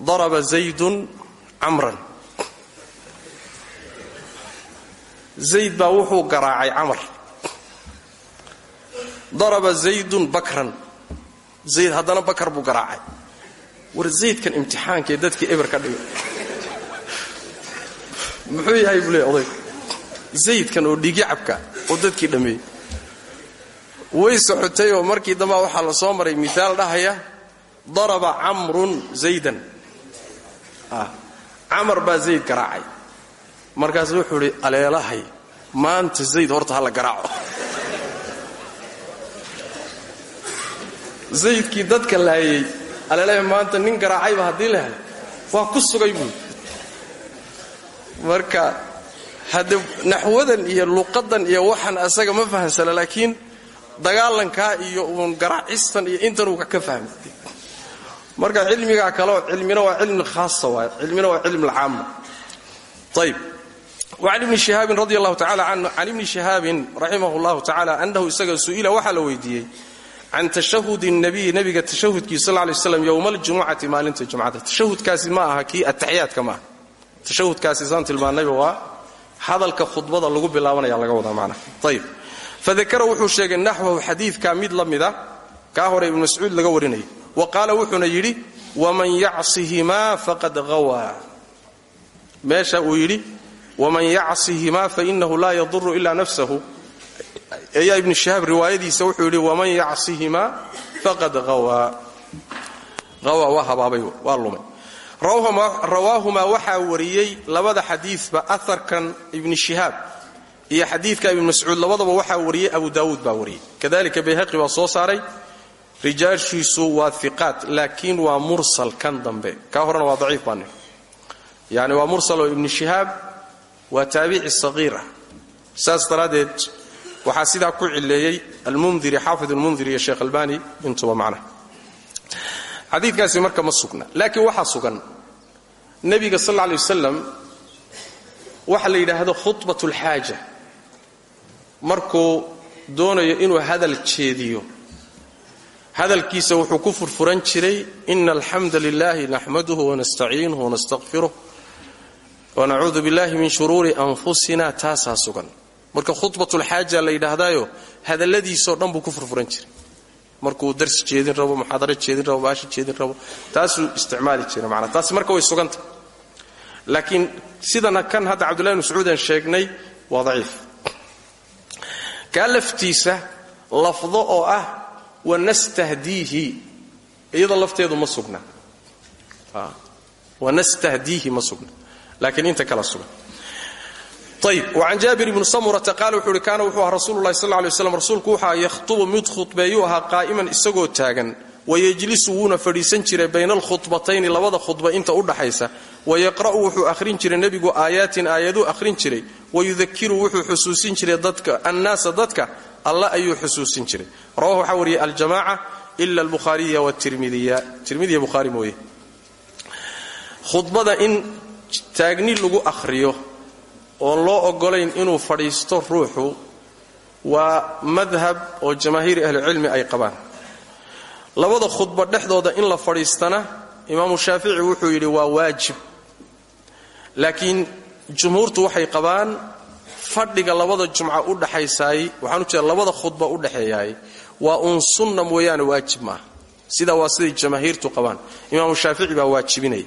daraba zaydun camran zayd baa wuxuu garaacay camar. Daraba zaydun bakran. Zayd haddana bakar buu garaacay. War zaydkan imtixaankaee dadkii eber ka dhigay muxuu yahay buu leey odayg zaydkan oo dhiigyacabka oo dadkii dhammeeyey way socotay oo markii dambaa waxaa la soo maray miaal dhahaya daraba camrun zaydan. Camar baa zayd markaas wuxuu idhi aleelahay maanta zayd horta ha la garaaco. Zaydkii dadka laayay aleelahay maanta nin garaacayba haddii la helay waa ku sugay buui marka hadde naxwadan iyo luqadan iyo waxan asaga ma fahamsana laakiin dagaalankaa iyo uun garaacistan iyo intanuu ka fahmay. Marka cilmigaa kaleo cilmina waa cilmi khaasa waay cilmina waa cilmi alcaama ayb an ibni hihaabin radi allahu tacala canhu can ibni shihaabin raximah llahu tacala annahu isaga su'ila waxaa la weydiiyey can tashahudi nabiyi nabiga tashahudkiisa sal lay slam yowma aljumucati maalinta jumcada tashahudkaasi ma aha kii ataxiyaadka maaha tashahudkaasi saan tilmaannayba waa hadalka khudbada lagu bilaabanaya laga wadaa macnaha ayb fadakara wuxuu sheegay naxwahu xadiidka mid la mida kaa hore ibnu mascuud laga warinayay wa qaala wuxuuna yidhi waman yacsihimaa faqad hawaa meesha uu yidhi waman yacsihimaa fainahu laa yaduru ila nafsahu ayaa ibnu shihaab riwaayadiisa wuxuu yidhi waman yacsihimaa faqad hawaa hawa waa habaabay waa lumay rawaahumaa waxaa wariyey labada xadiidba aharkan ibni shihaab iyo xadiidka ibni mascuud labadaba waxaa wariyey abu daawuud baa wariyey kadalika bayhaqi baa soo saaray rijaashiisu waa iqaat laakiin waa mursal kan dambe kaa horena waa daciif baa yani waa mursal oo ibni shihaab waa taabici saqiir ah. Saas daraaddeed waxaa sidaa ku cileeyey almundiri xaafid almundiri iyo sheekh albani intuba macnaha. Xadiidkaasi marka ma sugna laakiin sugan. Nebiga sal alay wasalam waxa la yidhaahdo khudbat alxaaja markuu doonayo inuu hadal jeediyo. Hadalkiisa wuxuu ku furfuran jiray ina alxamda lilahi naxmaduhu wanastaciinuhu wanastaqfiruh wanacuudu billahi min shuruuri anfusina taasaa sugan. Marka khudbatulxaaja la yidhaahdaayo hadalladiisoo dhan buu ku furfuran jiray. Markuu darsi jeedin rabo muxaadaro jeedin rabo baashi jeedin rabo taasuu isticmaali jiray manaa taasi marka way suganta. Laakiin sidana kan hadda cabdullahi bn mascuud aan sheegnay waa daciif. Kaa laftiisa oo ah wanastahdiihi iyada lafteedu ma sugna. Wanastahdiihi ma laakiin inta kala sugan. Wacan jaabir bni samurata qaal wuxuu uhi kaana wuxuu ahaa rasuulu lahi sal lay slam rasuulku wuxuu yakhtubu mid khudbeeyuu ahaa qaa'iman isagoo taagan. Wayejlisu wuuna fadhiisan jiray bayna alkhudbatayni labada khudba inta u dhaxaysa. Wayaqra'u wuxuu ahrin jiray nebigu aayaatin aayaduu ahrin jiray. Wayudakiru wuxuu xusuusin jiray annaasa dadka alla ayuu xusuusin jiray. Rawahu waxaa wariyay aljamaca ila albukhaariya wtirmidiya tirmidiya. In taagni lagu akhriyo oon loo ogolayn inuu fadhiisto ruuxu waa madhab oo jamaahiiri ahlicilmi ay qabaan. Labada khudba dhexdooda in la fadhiistana imaamu shaafici wuxuu yidhi waa waajib. Laakiin jumhuurtu waxay qabaan fadhiga labada jumca u dhaxaysaay waxaan u jeeda labada khudba u dhexeeyaay waa uun sunna mooyaane waajib maaha. Sidaa waa siday jamaahiirtu qabaan. Imaamu shaafici baa waajibinaya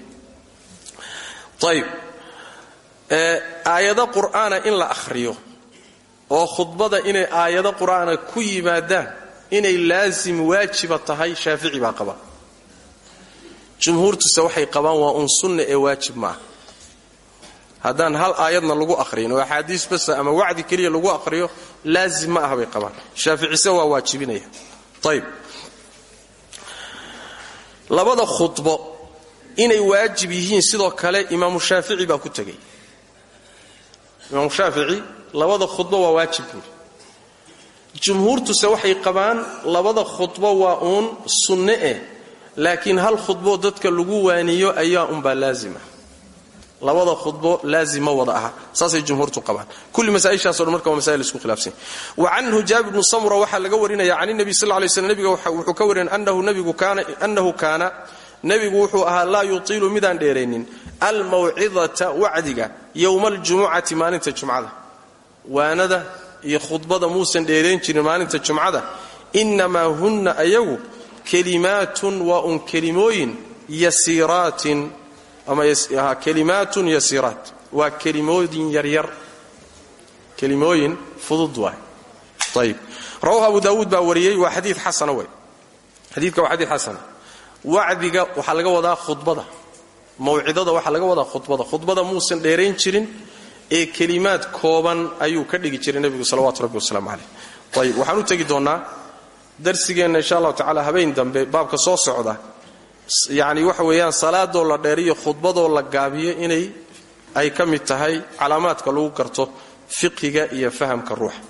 ayb aayado qur'aana in la akhriyo oo khudbada inay aayado qur'aana ku yimaadaan inay laasim waajiba tahay shaafici baa qaba. Jumhuurtuse waxay qabaan waa un sunna ee waajib ma ah. Haddaan hal aayadna lagu akhriyin oo axaadiis basa ama wacdi keliya lagu akhriyo laazim ma ah bay qabaan. Shaaficise waa waajibinaya. Ayb labada khudbo inay waajib yihiin sidoo kale imaamu shaafici baa ku tegay imaamu shaafici labada khudbo waa waajib buuri. Jumhuurtuse qabaan labada khudbo waa uun sunne eh laakiin hal khudbo dadka lagu waaniyo ayaa unbaa laazima. Labada khudbo laazim wada aha saasay jumhuurtu qabaan. Kulli masaaishaaso dhan marka waa isku khilaafsan. Wa canhu jaabir bnu samura waxaa laga warinaya can nabi sal lay slam nabiga wuxuu ka warinaya annahu kaana nebigu wuxuu ahaa laa yutiilu midaan dheeraynin. Almawcidata wacdiga yowma aljumucati maalinta jumcada. Waanada iyo khudbada muusan dheerayn jirin maalinta jumcada. Innamaa hunna ayagu kelimaatun waa un kelimooyin yasiiraatin. Ama kelimaatun yasiiraat. Waa kelimooyin yaryar. Kelimooyin fudud waay. Ayib rawahu abu daawuud baa wariyey waa xadii xasana wey xadiidka waa xadiid wacdiga waxaa laga wadaa khudbada. Mawcidada waxaa laga wadaa khudbada. Khudbada muusan dheerayn jirin ee kelimaad kooban ayuu ka dhigi jiray nebigu salawatu rabbi wasalaamu caleyh ayib waxaan u tegi doonnaa darsigeenna insha allahu tacala habeen dambe baabka soo socda. Yacni waxa weeyaan salaadoo la dheeriyo khudbadoo la gaabiyo inay ay ka mid tahay calaamaadka lagu garto fiqhiga iyo fahamka ruuxa.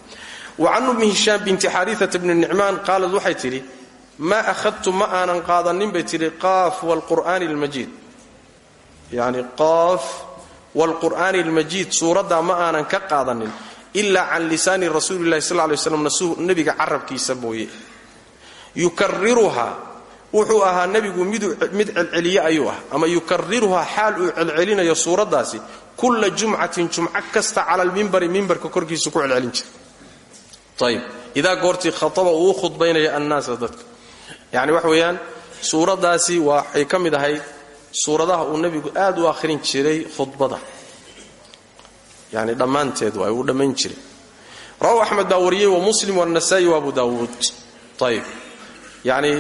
Wa can ummi hishaam binti xaariata bni nicmaan qaalad waxay maa ahadtu ma aanan qaadanin bay tidhi qaaf waalqur'aani almajiid yacni qaaf waalqur'aani almajiid suuraddaa ma aanan ka qaadanin ilaa can lisaani rasuuli llahi sal lay slam nebiga carabkiisa mooye yukariruhaa wuxuu ahaa nebigu mid celceliye ayuu ah ama yukariruhaa xaal uu celcelinayo suuraddaasi kulla jumcatin jumco kasta cala almimbari mimbarka korkiisa ku celcelin jira ayb idaa goortii khaaba uu u khudbaynaya annaasa yacni waxa weeyaan suuraddaasi waxay ka mid ahayd suuradaha uu nebigu aad u akhrin jiray khudbada. Yani dhammaanteed waay uu dhammayn jiray. Rawahu axmed baa wariyey wa muslim wanasaa'i wa abu daawuud. Ayb yacni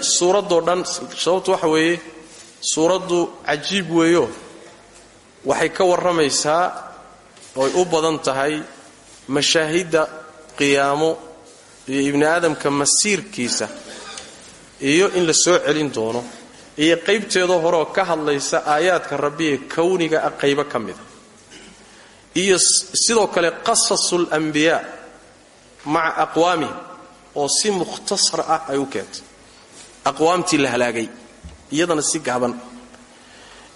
suuradoo dhan sababtu waxa weeye suuraddu cajiib weeyo. Waxay ka warramaysaa oy u badan tahay mashaahidda qiyaamo iyo ibni aadamka masiirkiisa iyo in la soo celin doono. Iyo qaybteedoo horeoo ka hadlaysa aayaadka rabbiee kowniga ah qaybo ka mida iyo sidoo kale qasasul ambiyaa maca aqwaamihim oo si mukhtasar ah ay u keentay. Aqwaamtii la halaagay iyadana si gaaban.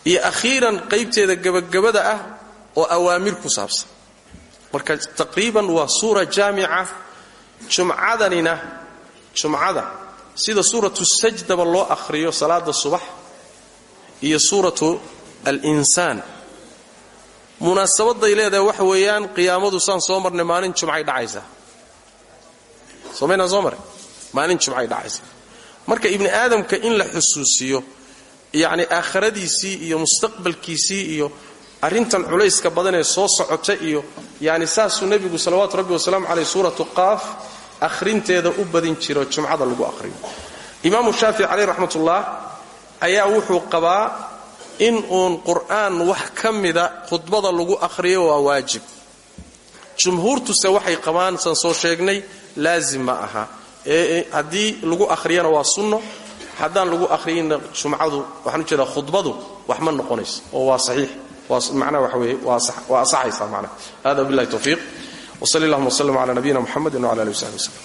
Iyo akhiiran qaybteeda gebagabada ah oo awaamir ku saabsan. Marka taqriiban waa suura jaamica jumcadanina jumcada sida suuratu sajdaba loo akhriyo salaada subax iyo suuratu al-insaan. Munaasabaday leedahay waxa weeyaan qiyaamadu saan soo marnay maalin jumcay dhacaysaa. Somaynaan soo mare maalin jumcay dhacaysaa. Marka ibni aadamka in la xusuusiyo yacni aakhiradiisii iyo mustaqbalkiisii iyo arrintan culayska badan ee soo socota iyo yani saasuu nebigu salawaatu rabbi wasalaamu caleyh suuratu qaaf akhrinteeda u badin jiro jumcada lagu akhriyo. Imaamu shaafici caleyh raxmatullah ayaa wuxuu qabaa in uun qur'aan wax ka mida khudbada lagu akhriyo waa waajib. Jumhuurtuse waxay qabaan saan soo sheegnay laazim ma aha. Ee haddii lagu akhriyana waa sunno haddaan lagu akhriyinna jumcadu waxaan u jeedaa khudbadu wax ma noqonayso oo waa saxiix. Macnaha waxa weeye waa asaxaysaa macnaha hada billahi tawfiiq wsali allahuma wslm cala nabiyina muxamedi wcala alihi wsaxbi wslm